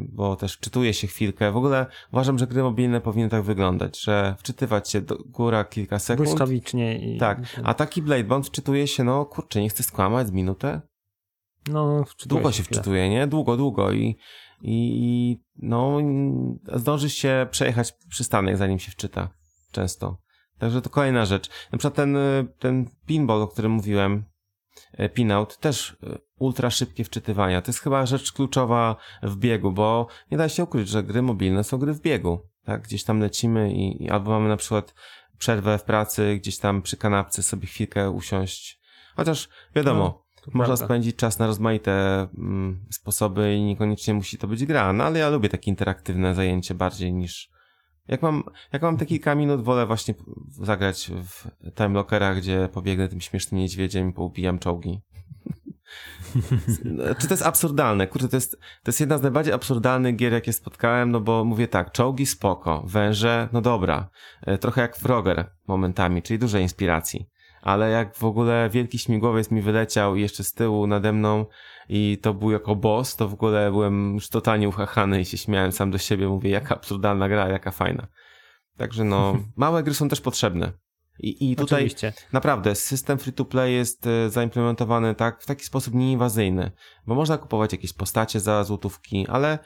bo też wczytuje się chwilkę. W ogóle uważam, że gry mobilne powinny tak wyglądać, że wczytywać się do góra kilka sekund. Błyskawicznie. I... Tak, a taki Blade Bond wczytuje się, no kurczę, nie chcę skłamać, minutę? No, Długo się wczytuje, nie? Długo, długo i, i no zdąży się przejechać przystanek, zanim się wczyta. Często. Także to kolejna rzecz. Na przykład ten, ten pinball, o którym mówiłem, e, pinout, też e, ultra szybkie wczytywania. To jest chyba rzecz kluczowa w biegu, bo nie da się ukryć, że gry mobilne są gry w biegu. Tak, gdzieś tam lecimy i, i albo mamy na przykład przerwę w pracy, gdzieś tam przy kanapce sobie chwilkę usiąść. Chociaż wiadomo, no, można prawda. spędzić czas na rozmaite mm, sposoby i niekoniecznie musi to być gra, no ale ja lubię takie interaktywne zajęcie bardziej niż jak mam, jak mam te kilka minut, wolę właśnie zagrać w Time Lockera, gdzie pobiegnę tym śmiesznym niedźwiedziem i poupijam czołgi. (laughs) Czy to jest absurdalne? Kurczę, to jest, to jest jedna z najbardziej absurdalnych gier, jakie spotkałem, no bo mówię tak, czołgi spoko, węże, no dobra, e, trochę jak Frogger momentami, czyli dużo inspiracji. Ale jak w ogóle wielki śmigłowiec mi wyleciał i jeszcze z tyłu nade mną i to był jako boss, to w ogóle byłem już totalnie uchachany i się śmiałem sam do siebie, mówię, jaka absurdalna gra, jaka fajna. Także no, (laughs) małe gry są też potrzebne. I, I tutaj Oczywiście. naprawdę system free to play jest e, zaimplementowany tak, w taki sposób nieinwazyjny, bo można kupować jakieś postacie za złotówki, ale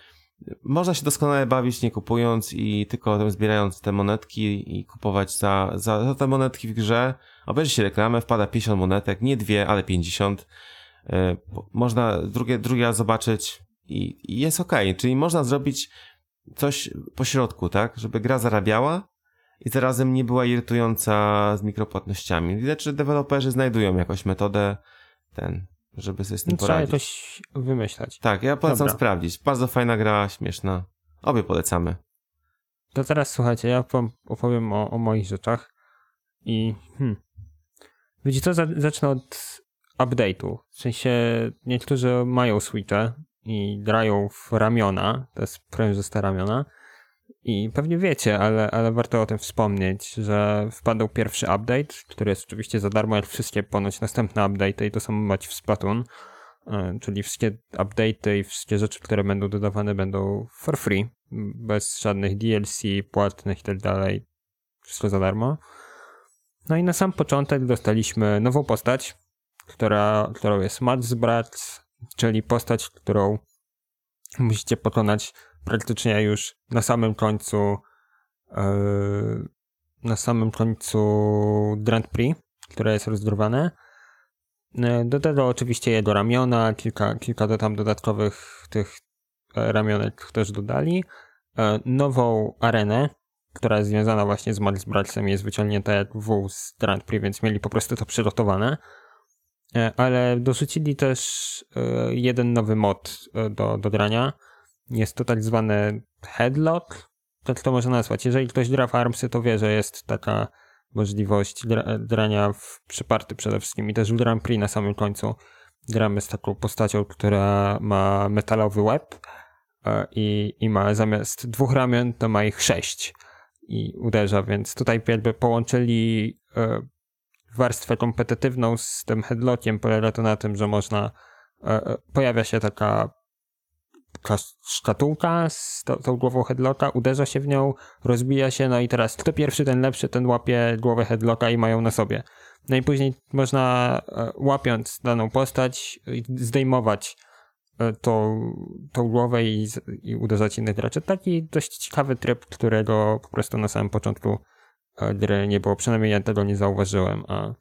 można się doskonale bawić nie kupując i tylko zbierając te monetki i kupować za, za, za te monetki w grze. Obejrzy się reklamę, wpada 50 monetek, nie dwie, ale 50. E, można drugie, drugi raz zobaczyć i, i jest ok, czyli można zrobić coś po środku, tak, żeby gra zarabiała, i zarazem nie była irytująca z mikropłatnościami. Widać, że deweloperzy znajdują jakąś metodę ten, żeby sobie z tym no, poradzić. Trzeba coś wymyślać. Tak, ja polecam Dobra. sprawdzić. Bardzo fajna gra, śmieszna. Obie polecamy. To teraz słuchajcie, ja opowiem o, o moich rzeczach i hmm. Wiecie co, zacznę od update'u. W sensie niektórzy mają Switche i grają w ramiona, to jest prężyste ramiona, i pewnie wiecie, ale, ale warto o tym wspomnieć, że wpadł pierwszy update, który jest oczywiście za darmo, jak wszystkie ponoć następne update'y i to samo mać w Splatoon, e, czyli wszystkie update'y i wszystkie rzeczy, które będą dodawane będą for free, bez żadnych DLC, płatnych i tak wszystko za darmo. No i na sam początek dostaliśmy nową postać, która, którą jest Mats Brat, czyli postać, którą musicie pokonać praktycznie już na samym końcu yy, na samym końcu Grand Prix, które jest rozdrowane. E, do tego oczywiście jego ramiona, kilka, kilka tam dodatkowych tych e, ramionek też dodali. E, nową arenę, która jest związana właśnie z Maris Braxem jest wyciągnięta jak wół z Grand Prix, więc mieli po prostu to przygotowane. Ale dorzucili też jeden nowy mod do, do grania. Jest to tak zwany headlock, tak to można nazwać. Jeżeli ktoś gra w Armsy, to wie, że jest taka możliwość grania w przyparty przede wszystkim. I też w Grand Prix na samym końcu gramy z taką postacią, która ma metalowy łeb e, i, i ma zamiast dwóch ramion, to ma ich sześć i uderza, więc tutaj jakby połączyli e, warstwę kompetytywną z tym headlockiem, polega to na tym, że można e, pojawia się taka szkatułka z tą, tą głową headlocka, uderza się w nią, rozbija się, no i teraz kto pierwszy, ten lepszy, ten łapie głowę headlocka i mają na sobie. No i później można e, łapiąc daną postać zdejmować e, tą, tą głowę i, i uderzać innych graczy. Taki dość ciekawy tryb, którego po prostu na samym początku e, gry nie było. Przynajmniej ja tego nie zauważyłem, a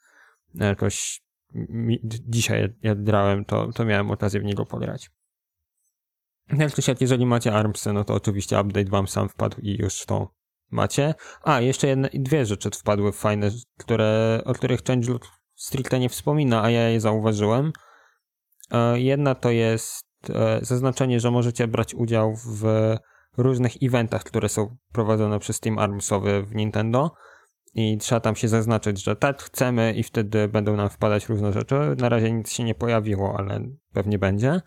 jakoś mi, dzisiaj jak grałem, to, to miałem okazję w niego pograć. To siak, jeżeli macie ARMSy, no to oczywiście update wam sam wpadł i już to macie. A, jeszcze jedne, dwie rzeczy wpadły fajne, które, o których Changelog stricte nie wspomina, a ja je zauważyłem. E, jedna to jest e, zaznaczenie, że możecie brać udział w różnych eventach, które są prowadzone przez Team Armsowy w Nintendo i trzeba tam się zaznaczyć, że tak chcemy i wtedy będą nam wpadać różne rzeczy. Na razie nic się nie pojawiło, ale pewnie będzie.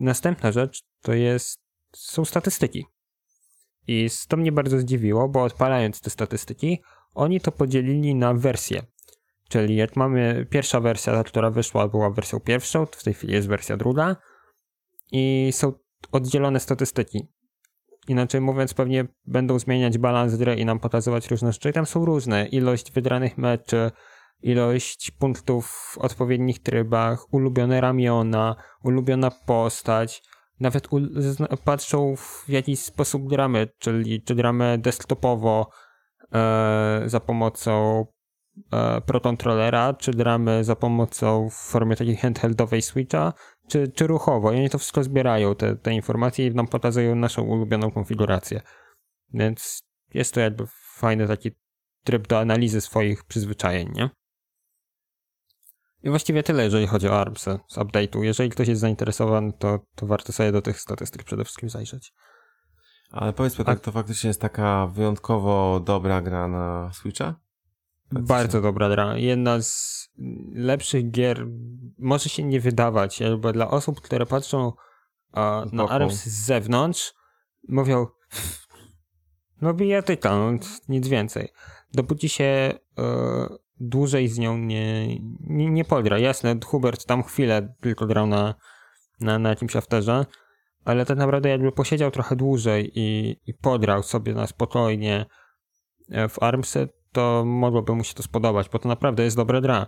Następna rzecz to jest, są statystyki. I to mnie bardzo zdziwiło, bo odpalając te statystyki, oni to podzielili na wersje. Czyli jak mamy pierwsza wersja, ta, która wyszła, była wersją pierwszą, w tej chwili jest wersja druga i są oddzielone statystyki. Inaczej mówiąc, pewnie będą zmieniać balans gry i nam pokazywać różne rzeczy. I tam są różne. Ilość wygranych meczy, ilość punktów w odpowiednich trybach, ulubione ramiona, ulubiona postać. Nawet patrzą w jaki sposób gramy, czyli czy gramy desktopowo e, za pomocą e, czy gramy za pomocą w formie takiej handheldowej switcha, czy, czy ruchowo. I oni to wszystko zbierają, te, te informacje i nam pokazują naszą ulubioną konfigurację. Więc jest to jakby fajny taki tryb do analizy swoich przyzwyczajeń, nie? I właściwie tyle, jeżeli chodzi o ARMSy z update'u. Jeżeli ktoś jest zainteresowany, to, to warto sobie do tych statystyk przede wszystkim zajrzeć. Ale powiedzmy tak, to faktycznie jest taka wyjątkowo dobra gra na Switcha? Bardzo dobra gra. Jedna z lepszych gier, może się nie wydawać, bo dla osób, które patrzą a, na ARMS z zewnątrz, mówią no bijatyka, no, nic więcej. Dopóki się y, dłużej z nią nie, nie, nie pogra. Jasne, Hubert tam chwilę tylko grał na, na, na jakimś afterze, ale tak naprawdę jakby posiedział trochę dłużej i, i podrał sobie na spokojnie e, w Armsy, to mogłoby mu się to spodobać, bo to naprawdę jest dobra gra.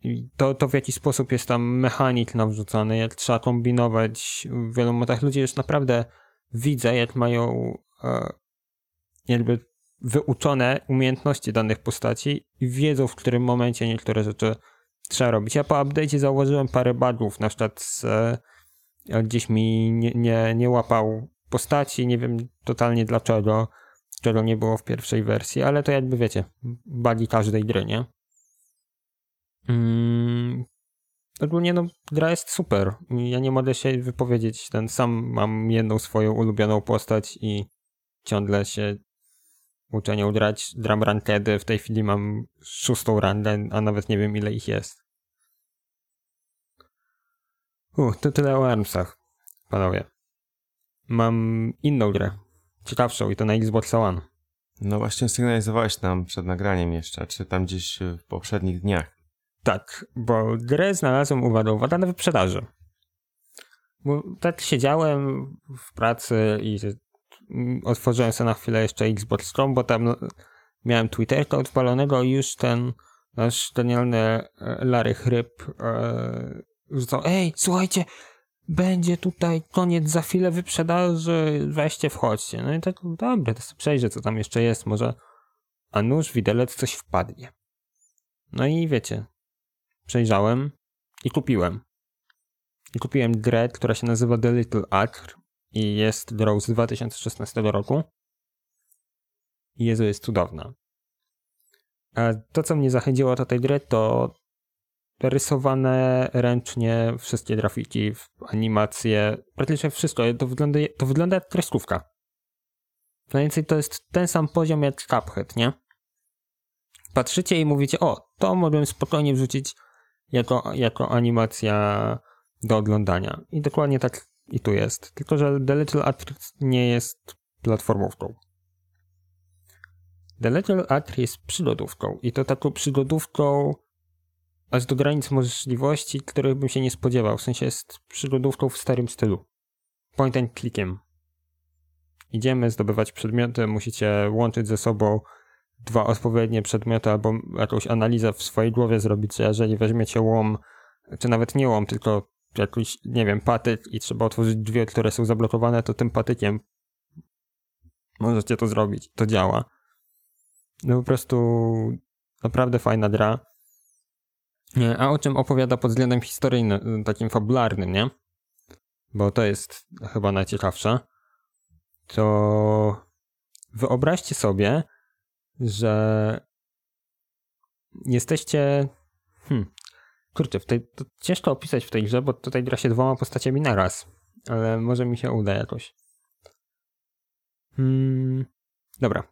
I to, to w jaki sposób jest tam mechanik nam wrzucony, jak trzeba kombinować w wielu momentach. Ludzie już naprawdę widzę, jak mają e, jakby wyuczone umiejętności danych postaci i wiedzą, w którym momencie niektóre rzeczy trzeba robić. Ja po update'cie zauważyłem parę bugów, na przykład z, e, gdzieś mi nie, nie, nie łapał postaci, nie wiem totalnie dlaczego, czego nie było w pierwszej wersji, ale to jakby wiecie, bugi każdej gry, nie? Mm, ogólnie no, gra jest super. Ja nie mogę się wypowiedzieć, ten sam mam jedną swoją ulubioną postać i ciągle się uczenią grać drum rankedy. W tej chwili mam szóstą rankę, a nawet nie wiem ile ich jest. Uh, to tyle o ARMSach, panowie. Mam inną grę, ciekawszą i to na Xbox One. No właśnie sygnalizowałeś nam przed nagraniem jeszcze, czy tam gdzieś w poprzednich dniach. Tak, bo grę znalazłem, uwaga, uwaga, na wyprzedaży. Bo tak siedziałem w pracy i otworzyłem sobie na chwilę jeszcze Xbox Chrome, bo tam no, miałem Twitterka odpalonego i już ten nasz genialny e, Larry Chryb e, rzucał, ej, słuchajcie, będzie tutaj koniec za chwilę wyprzedaży, weźcie, wchodźcie. No i tak, dobra, to przejrzę, co tam jeszcze jest, może a nóż, widelec, coś wpadnie. No i wiecie, przejrzałem i kupiłem. I kupiłem grę, która się nazywa The Little Acre i jest grą z 2016 roku. Jezu, jest cudowna. A to, co mnie zachęciło do tej gry, to rysowane ręcznie wszystkie grafiki, animacje, praktycznie wszystko. To wygląda, to wygląda jak kreskówka. Mniej więcej to jest ten sam poziom jak Cuphead, nie? Patrzycie i mówicie, o, to mogłem spokojnie wrzucić jako, jako animacja do oglądania. I dokładnie tak i tu jest. Tylko, że The Little Acre nie jest platformówką. The Little Acre jest przygodówką i to taką przygodówką aż do granic możliwości, których bym się nie spodziewał. W sensie jest przygodówką w starym stylu. Point and clickiem. Idziemy zdobywać przedmioty, musicie łączyć ze sobą dwa odpowiednie przedmioty albo jakąś analizę w swojej głowie zrobić, że jeżeli weźmiecie łom, czy nawet nie łom, tylko jakiś, nie wiem, patyk i trzeba otworzyć drzwi, które są zablokowane, to tym patykiem możecie to zrobić. To działa. No po prostu naprawdę fajna gra. A o czym opowiada pod względem historyjnym, takim fabularnym, nie? Bo to jest chyba najciekawsze. To wyobraźcie sobie, że jesteście. Hmm. Kurczę, w tej, to ciężko opisać w tej grze, bo tutaj gra się dwoma postaciami naraz. Ale może mi się uda jakoś. Hmm. Dobra.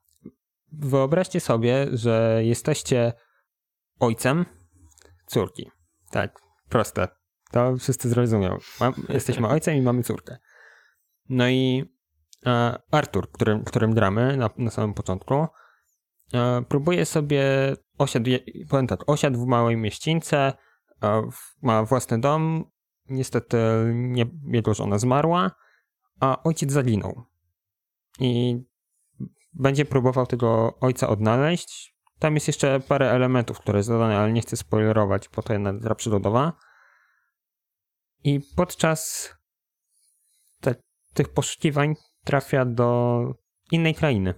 Wyobraźcie sobie, że jesteście ojcem córki. Tak, proste. To wszyscy zrozumią. Mam, jesteśmy ojcem i mamy córkę. No i e, Artur, którym, którym gramy na, na samym początku, e, próbuje sobie osiadł, powiem tak, osiadł w małej mieścińce, ma własny dom, niestety nie, jego żona zmarła, a ojciec zaginął. I będzie próbował tego ojca odnaleźć. Tam jest jeszcze parę elementów, które jest dodane, ale nie chcę spoilerować, bo to jedna gra przygodowa. I podczas te, tych poszukiwań trafia do innej krainy.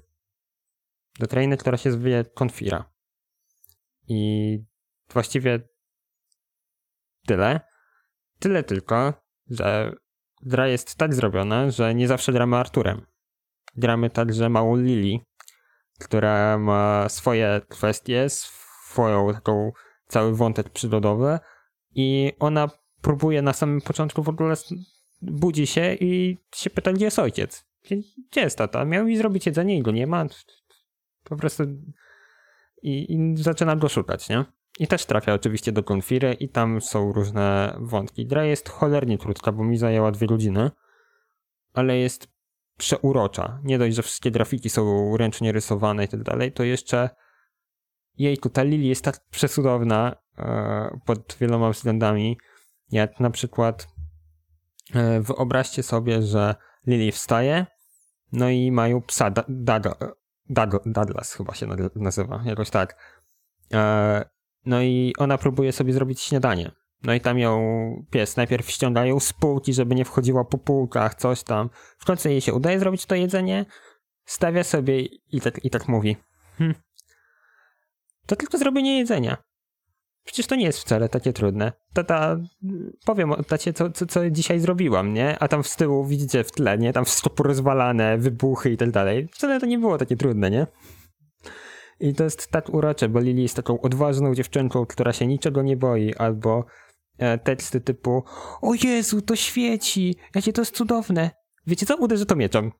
Do krainy, która się zwie Konfira. I właściwie tyle. Tyle tylko, że gra jest tak zrobiona, że nie zawsze gramy Arturem. Gramy także małą Lili, która ma swoje kwestie, swoją taką cały wątek przygodowy i ona próbuje na samym początku w ogóle budzi się i się pyta, gdzie jest ojciec? Gdzie, gdzie jest tata? Miał mi zrobić jedzenie i go nie ma. Po prostu i, i zaczyna go szukać, nie? I też trafia oczywiście do konfiry i tam są różne wątki. Gra jest cholernie krótka, bo mi zajęła dwie godziny, ale jest przeurocza. Nie dość, że wszystkie grafiki są ręcznie rysowane i tak dalej, to jeszcze jejku, ta Lili jest tak przesudowna e, pod wieloma względami, jak na przykład e, wyobraźcie sobie, że Lili wstaje, no i mają psa Douglas chyba się nazywa, jakoś tak. E, no i ona próbuje sobie zrobić śniadanie. No i tam ją pies najpierw ściąga ją z półki, żeby nie wchodziła po półkach, coś tam. W końcu jej się udaje zrobić to jedzenie, stawia sobie i tak, i tak mówi. Hm. To tylko zrobienie jedzenia. Przecież to nie jest wcale takie trudne. Tata, powiem tacie, co, co, co dzisiaj zrobiłam, nie? A tam z tyłu widzicie w tle, nie? Tam wszystko porozwalane, wybuchy i tak dalej. Wcale to nie było takie trudne, nie? I to jest tak urocze, bo Lili jest taką odważną dziewczynką, która się niczego nie boi, albo E, teksty typu o Jezu, to świeci, jakie to jest cudowne. Wiecie co? Uderzę to mieczem.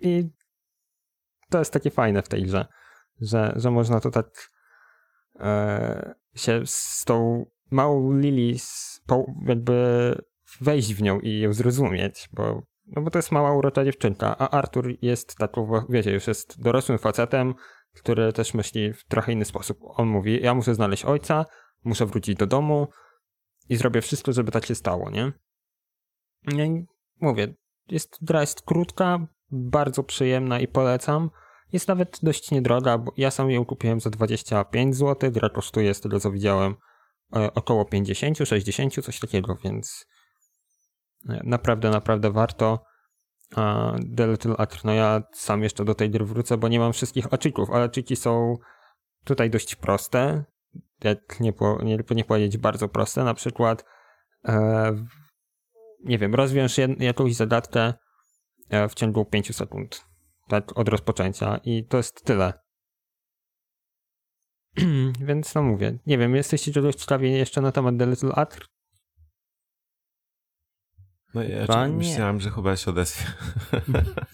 I to jest takie fajne w tej grze, że, że można to tak e, się z tą małą Lili jakby wejść w nią i ją zrozumieć, bo, no bo to jest mała urocza dziewczynka, a Artur jest taką, wiecie, już jest dorosłym facetem, który też myśli w trochę inny sposób. On mówi, ja muszę znaleźć ojca, muszę wrócić do domu, i zrobię wszystko, żeby tak się stało, nie? I mówię, jest, gra jest krótka, bardzo przyjemna i polecam. Jest nawet dość niedroga, bo ja sam ją kupiłem za 25 zł, gra kosztuje z tego co widziałem e, około 50, 60, coś takiego, więc Naprawdę, naprawdę warto. The Little Acre, no ja sam jeszcze do tej gry wrócę, bo nie mam wszystkich aczyków, ale aczyki są tutaj dość proste, jak nie, po, nie, nie powiedzieć bardzo proste, na przykład e, nie wiem, rozwiąż jed, jakąś zadatkę e, w ciągu 5 sekund, tak od rozpoczęcia. I to jest tyle. (clears throat) Więc no mówię, nie wiem, jesteście czegoś ciekawi jeszcze na temat The Little Acre? No ja myślałem, że chyba się odezwie.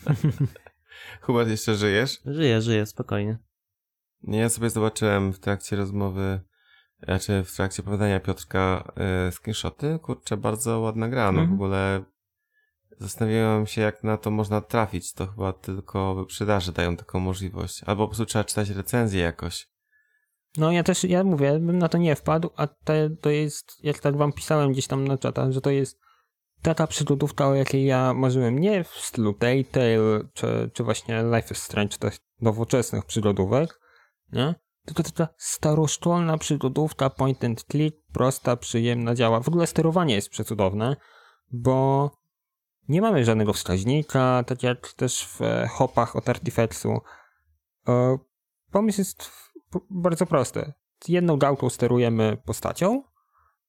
(laughs) Hubert, jeszcze żyjesz? Żyję, żyję, spokojnie. Nie, ja sobie zobaczyłem w trakcie rozmowy, znaczy w trakcie opowiadania Piotrka e, screenshoty. Kurczę, bardzo ładna gra. No mm. w ogóle zastanawiałem się, jak na to można trafić. To chyba tylko wyprzedaży dają taką możliwość. Albo po prostu trzeba czytać recenzję jakoś. No ja też, ja mówię, bym na to nie wpadł, a te, to jest, jak tak wam pisałem gdzieś tam na czatach, że to jest taka przygodówka, o jakiej ja marzyłem. Nie w stylu Telltale, czy, czy właśnie Life is Strange, to nowoczesnych przygodówek, nie? Tylko taka staroszkolna przygodówka, point and click, prosta, przyjemna, działa. W ogóle sterowanie jest przecudowne, bo nie mamy żadnego wskaźnika, tak jak też w hopach od Artifexu. E, pomysł jest bardzo prosty. Jedną gałką sterujemy postacią,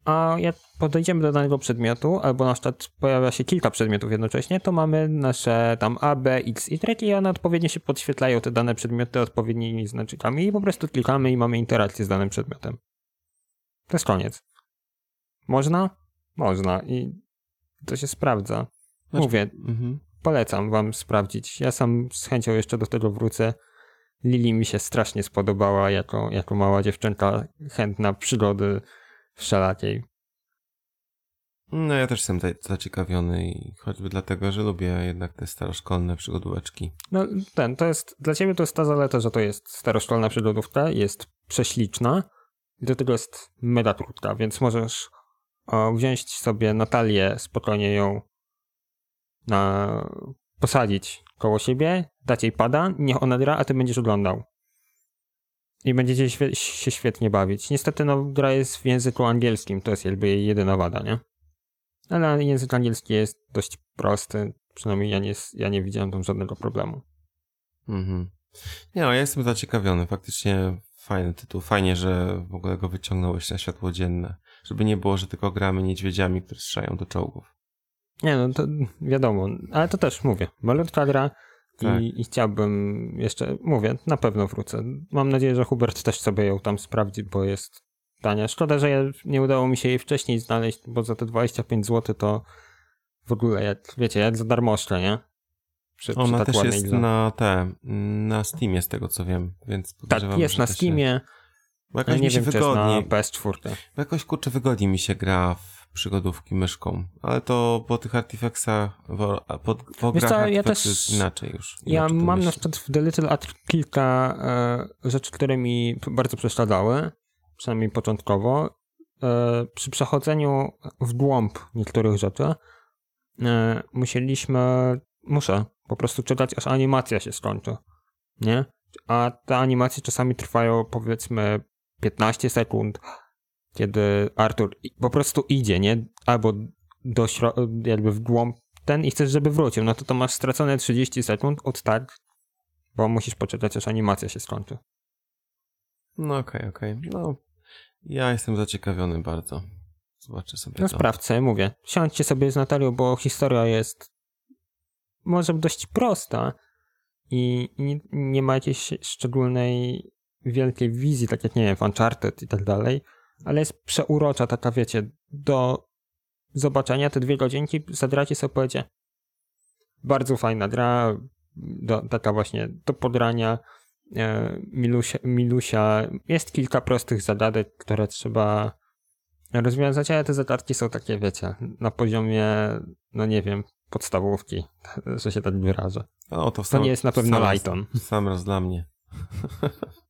a jak podejdziemy do danego przedmiotu, albo na przykład pojawia się kilka przedmiotów jednocześnie, to mamy nasze tam A, B, X, Y i one odpowiednio się podświetlają te dane przedmioty odpowiednimi znacznikami i po prostu klikamy i mamy interakcję z danym przedmiotem. To jest koniec. Można? Można i to się sprawdza. Znaczy, Mówię, mhm. polecam wam sprawdzić. Ja sam z chęcią jeszcze do tego wrócę. Lili mi się strasznie spodobała jako, jako mała dziewczynka chętna przygody wszelakiej. No ja też jestem zaciekawiony i choćby dlatego, że lubię jednak te staroszkolne przygodóweczki. No ten, to jest, dla ciebie to jest ta zaleta, że to jest staroszkolna przygodówka, jest prześliczna i do tego jest mega krótka, więc możesz o, wziąć sobie Natalię, spokojnie ją na, posadzić koło siebie, dać jej pada, niech ona gra, a ty będziesz oglądał. I będziecie się świetnie bawić. Niestety, no, gra jest w języku angielskim, to jest jakby jej jedyna wada, nie? Ale język angielski jest dość prosty, przynajmniej ja nie, ja nie widziałem tam żadnego problemu. Mhm. Nie no, ja jestem zaciekawiony, faktycznie fajny tytuł. Fajnie, że w ogóle go wyciągnąłeś na światło dzienne. Żeby nie było, że tylko gramy niedźwiedziami, które strzelają do czołgów. Nie no, to wiadomo, ale to też mówię. Malutka gra, tak. I, I, chciałbym jeszcze, mówię, na pewno wrócę. Mam nadzieję, że Hubert też sobie ją tam sprawdzi, bo jest tania. Szkoda, że ja, nie udało mi się jej wcześniej znaleźć, bo za te 25 zł to w ogóle, jak, wiecie, jak za darmożkę, nie? Przy, Ona przy tak też jest na te, na Steamie z tego co wiem, więc Tak, jest na Steamie. Bo jakoś nie mi się wiem, jest na PS4. Bo jakoś kurczę wygodniej mi się gra w przygodówki myszką, ale to po tych artifactsach, po, po grach co, ja też, jest inaczej już. Ja mam na przykład w The Little Art kilka e, rzeczy, które mi bardzo przeszkadzały, przynajmniej początkowo. E, przy przechodzeniu w głąb niektórych rzeczy e, musieliśmy, muszę po prostu czekać, aż animacja się skończy, nie? A te animacje czasami trwają powiedzmy 15 sekund, kiedy Artur po prostu idzie, nie? Albo do jakby w głąb ten i chcesz, żeby wrócił, no to to masz stracone 30 sekund od tak, bo musisz poczekać, aż animacja się skończy. No okej, okay, okej. Okay. No, ja jestem zaciekawiony bardzo. Zobaczę sobie No to. sprawdźcie, mówię. Siądźcie sobie z Natalią, bo historia jest może dość prosta i nie, nie ma jakiejś szczególnej wielkiej wizji, tak jak, nie wiem, Uncharted i tak dalej, ale jest przeurocza taka, wiecie, do zobaczenia te dwie godzinki, zadracie sobie powiedzie bardzo fajna gra, do, taka właśnie do podrania, e, Milusia, Milusia, jest kilka prostych zagadek, które trzeba rozwiązać, ale te zagadki są takie, wiecie, na poziomie, no nie wiem, podstawówki, (laughs) że się tak wyrażę. O, to, to nie jest na pewno Lighton. Sam raz dla mnie. (laughs)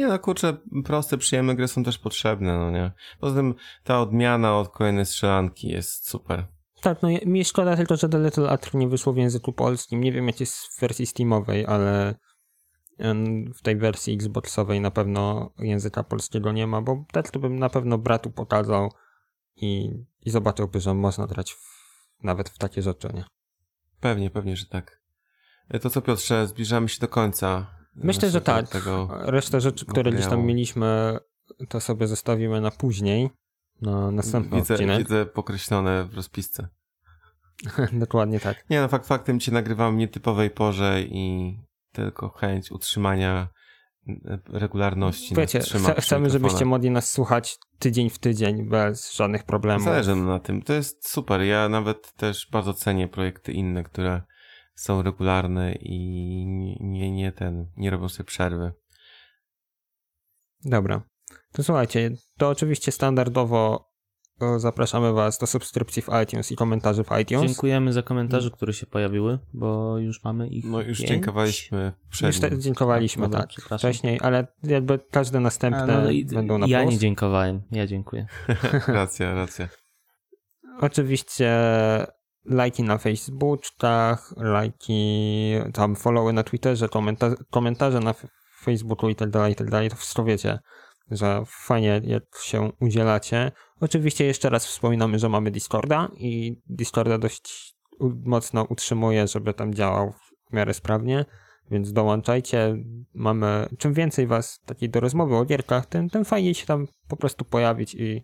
Nie no, kurczę, proste, przyjemne gry są też potrzebne, no nie? Poza tym ta odmiana od kolejnej strzelanki jest super. Tak, no mi szkoda tylko, że The Little Acre nie wyszło w języku polskim. Nie wiem, jak jest w wersji Steamowej, ale w tej wersji Xboxowej na pewno języka polskiego nie ma, bo tak to bym na pewno bratu pokazał i, i zobaczyłby, że można grać nawet w takie rzeczy, nie? Pewnie, pewnie, że tak. To co Piotrze, zbliżamy się do końca. Myślę, że tak. Tego Resztę rzeczy, które gdzieś tam mieliśmy, to sobie zostawimy na później, na następny widzę, odcinek. Widzę pokreślone w rozpisce. (laughs) Dokładnie tak. Nie no, fakt faktem cię nagrywam w nietypowej porze i tylko chęć utrzymania e, regularności. Wiecie, chcemy, żebyście mogli nas słuchać tydzień w tydzień bez żadnych problemów. Zależy na tym. To jest super. Ja nawet też bardzo cenię projekty inne, które są regularne i nie, nie ten, nie robią sobie przerwy. Dobra. To słuchajcie, to oczywiście standardowo zapraszamy Was do subskrypcji w iTunes i komentarzy w iTunes. Dziękujemy za komentarze, które się pojawiły, bo już mamy ich. No już pięć. dziękowaliśmy Już te, dziękowaliśmy, no, tak, wcześniej, ale jakby każde następne A, no, będą na Ja plus. nie dziękowałem, ja dziękuję. (laughs) racja, racja. Oczywiście lajki na Facebookach, lajki, tam followy na Twitterze, komentarze, komentarze na Facebooku i tak dalej, i tak dalej, to wszystko wiecie, że fajnie jak się udzielacie. Oczywiście jeszcze raz wspominamy, że mamy Discorda i Discorda dość mocno utrzymuje, żeby tam działał w miarę sprawnie, więc dołączajcie. Mamy, czym więcej was takiej do rozmowy o gierkach, tym, tym fajniej się tam po prostu pojawić i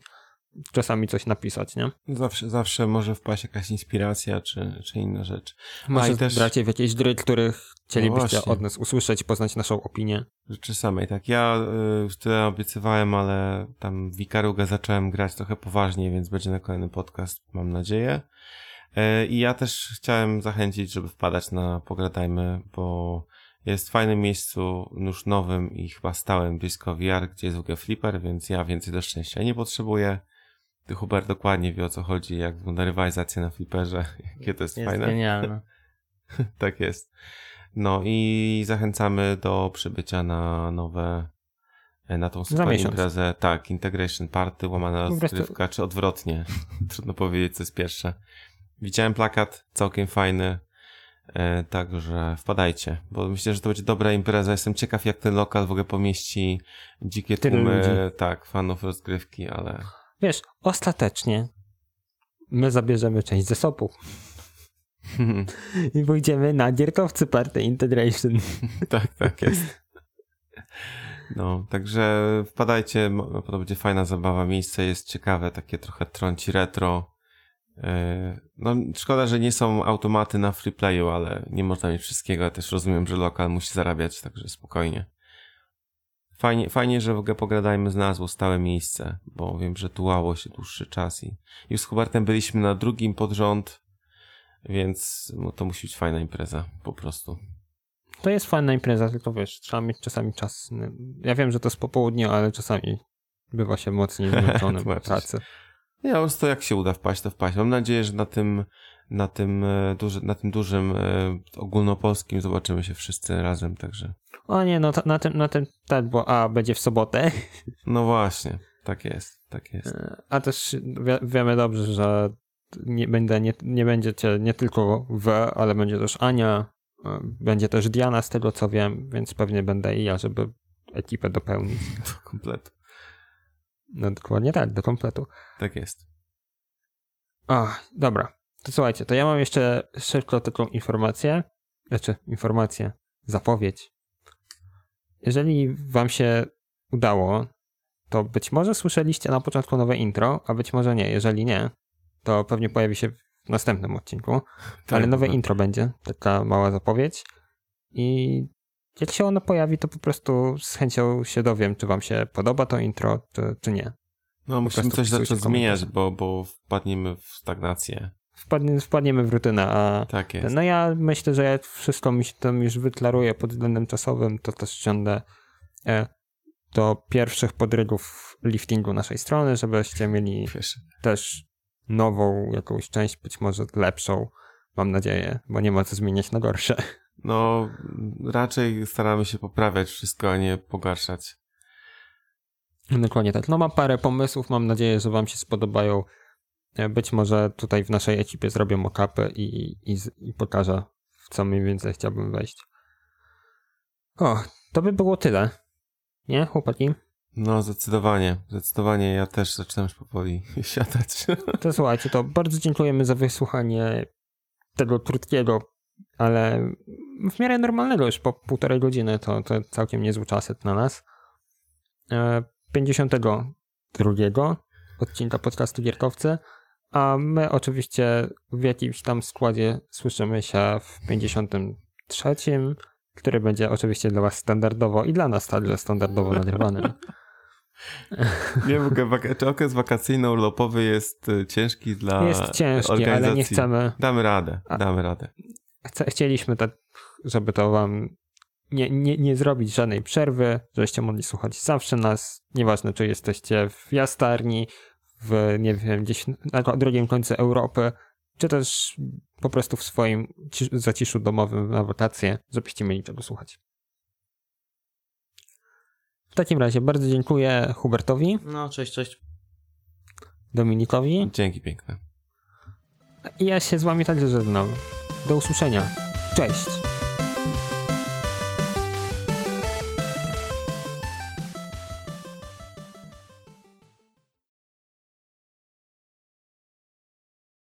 czasami coś napisać, nie? Zawsze, zawsze może wpaść jakaś inspiracja czy, czy inna rzecz. Może też... bracie w jakieś gry, których chcielibyście no od nas usłyszeć, poznać naszą opinię. Rzeczy samej, tak. Ja y, tyle obiecywałem, ale tam w Ikaruga zacząłem grać trochę poważniej, więc będzie na kolejny podcast, mam nadzieję. Y, I ja też chciałem zachęcić, żeby wpadać na Pogradajmy, bo jest w fajnym miejscu, już nowym i chyba stałym blisko VR, gdzie jest w ogóle flipper, więc ja więcej do szczęścia nie potrzebuję. Ty Hubert dokładnie wie o co chodzi, jak wygląda rywalizacja na flipperze, (laughs) jakie to jest, jest fajne. genialne. (laughs) tak jest. No i zachęcamy do przybycia na nowe, e, na tą super imprezę. Tak, Integration Party, łamana rozgrywka, czy odwrotnie. (laughs) Trudno powiedzieć, co jest pierwsze. Widziałem plakat, całkiem fajny, e, także wpadajcie, bo myślę, że to będzie dobra impreza. Jestem ciekaw, jak ten lokal w ogóle pomieści dzikie tłumy, tak, fanów rozgrywki, ale Wiesz, ostatecznie my zabierzemy część zasobów. I pójdziemy na gierkowcy Party Integration. (laughs) tak, tak jest. No, także wpadajcie, to będzie fajna zabawa, miejsce jest ciekawe, takie trochę trąci retro. E, no, szkoda, że nie są automaty na free playu, ale nie można mieć wszystkiego. Ja też rozumiem, że lokal musi zarabiać, także spokojnie. Fajnie, fajnie, że w ogóle pogradajmy znalazło stałe miejsce, bo wiem, że tułało się dłuższy czas i już z Hubertem byliśmy na drugim pod rząd, więc no, to musi być fajna impreza, po prostu. To jest fajna impreza, tylko wiesz, trzeba mieć czasami czas. Ja wiem, że to jest po południu, ale czasami bywa się mocniej (laughs) zmęczony w pracy. Ja po prostu jak się uda wpaść, to wpaść. Mam nadzieję, że na tym, na tym, e, duży, na tym dużym e, ogólnopolskim zobaczymy się wszyscy razem, także o nie, no to, na tym, na tym, tak, bo a, będzie w sobotę. (laughs) No właśnie, tak jest, tak jest. E, a też wie, wiemy dobrze, że nie, będę, nie, nie będziecie nie tylko wy, ale będzie też Ania, będzie też Diana z tego co wiem, więc pewnie będę i ja, żeby ekipę dopełnić. (laughs) Do kompletu. No dokładnie tak, do kompletu. Tak jest. O, dobra. To słuchajcie, to ja mam jeszcze szybko taką informację, znaczy informację, zapowiedź jeżeli wam się udało, to być może słyszeliście na początku nowe intro, a być może nie. Jeżeli nie, to pewnie pojawi się w następnym odcinku. Tak, Ale nowe tak. intro będzie, taka mała zapowiedź. I jak się ono pojawi, to po prostu z chęcią się dowiem, czy wam się podoba to intro, czy, czy nie. No, musimy coś zacząć zmieniać, bo, bo wpadniemy w stagnację wpadnie, wpadniemy w rutynę. A tak jest. No ja myślę, że jak wszystko mi się tam już wyklaruję pod względem czasowym, to też siądę e, do pierwszych podrygów liftingu naszej strony, żebyście mieli Wiesz. też nową jakąś część, być może lepszą, mam nadzieję, bo nie ma co zmieniać na gorsze. No, raczej staramy się poprawiać wszystko, a nie pogarszać. Dokładnie tak. No mam parę pomysłów, mam nadzieję, że wam się spodobają. Być może tutaj w naszej ekipie zrobię mockupy i, i, i pokażę, w co mniej więcej chciałbym wejść. O, to by było tyle. Nie, chłopaki? No, zdecydowanie. Zdecydowanie ja też zaczynam już powoli (laughs) siadać. To słuchajcie, to bardzo dziękujemy za wysłuchanie tego krótkiego, ale w miarę normalnego już po półtorej godziny, to, to całkiem niezły czaset na nas. 52 e, odcinka podcastu Gierkowcy, a my oczywiście w jakimś tam składzie słyszymy się w 53, który będzie oczywiście dla was standardowo i dla nas także standardowo nagrywanym. (laughs) Nie mogę, czy okres wakacyjno-urlopowy jest y, ciężki dla Jest ciężki, ale nie chcemy... Damy radę, damy radę. Chcieliśmy tak, żeby to wam nie, nie, nie zrobić żadnej przerwy, żebyście mogli słuchać zawsze nas, nieważne czy jesteście w jastarni, w, nie wiem, gdzieś na drugim końcu Europy, czy też po prostu w swoim zaciszu domowym na wakacje, żebyście mieli czego słuchać. W takim razie bardzo dziękuję Hubertowi. No, cześć, cześć. Dominikowi. Dzięki piękne. I ja się z wami także żegnam. Do usłyszenia. Cześć.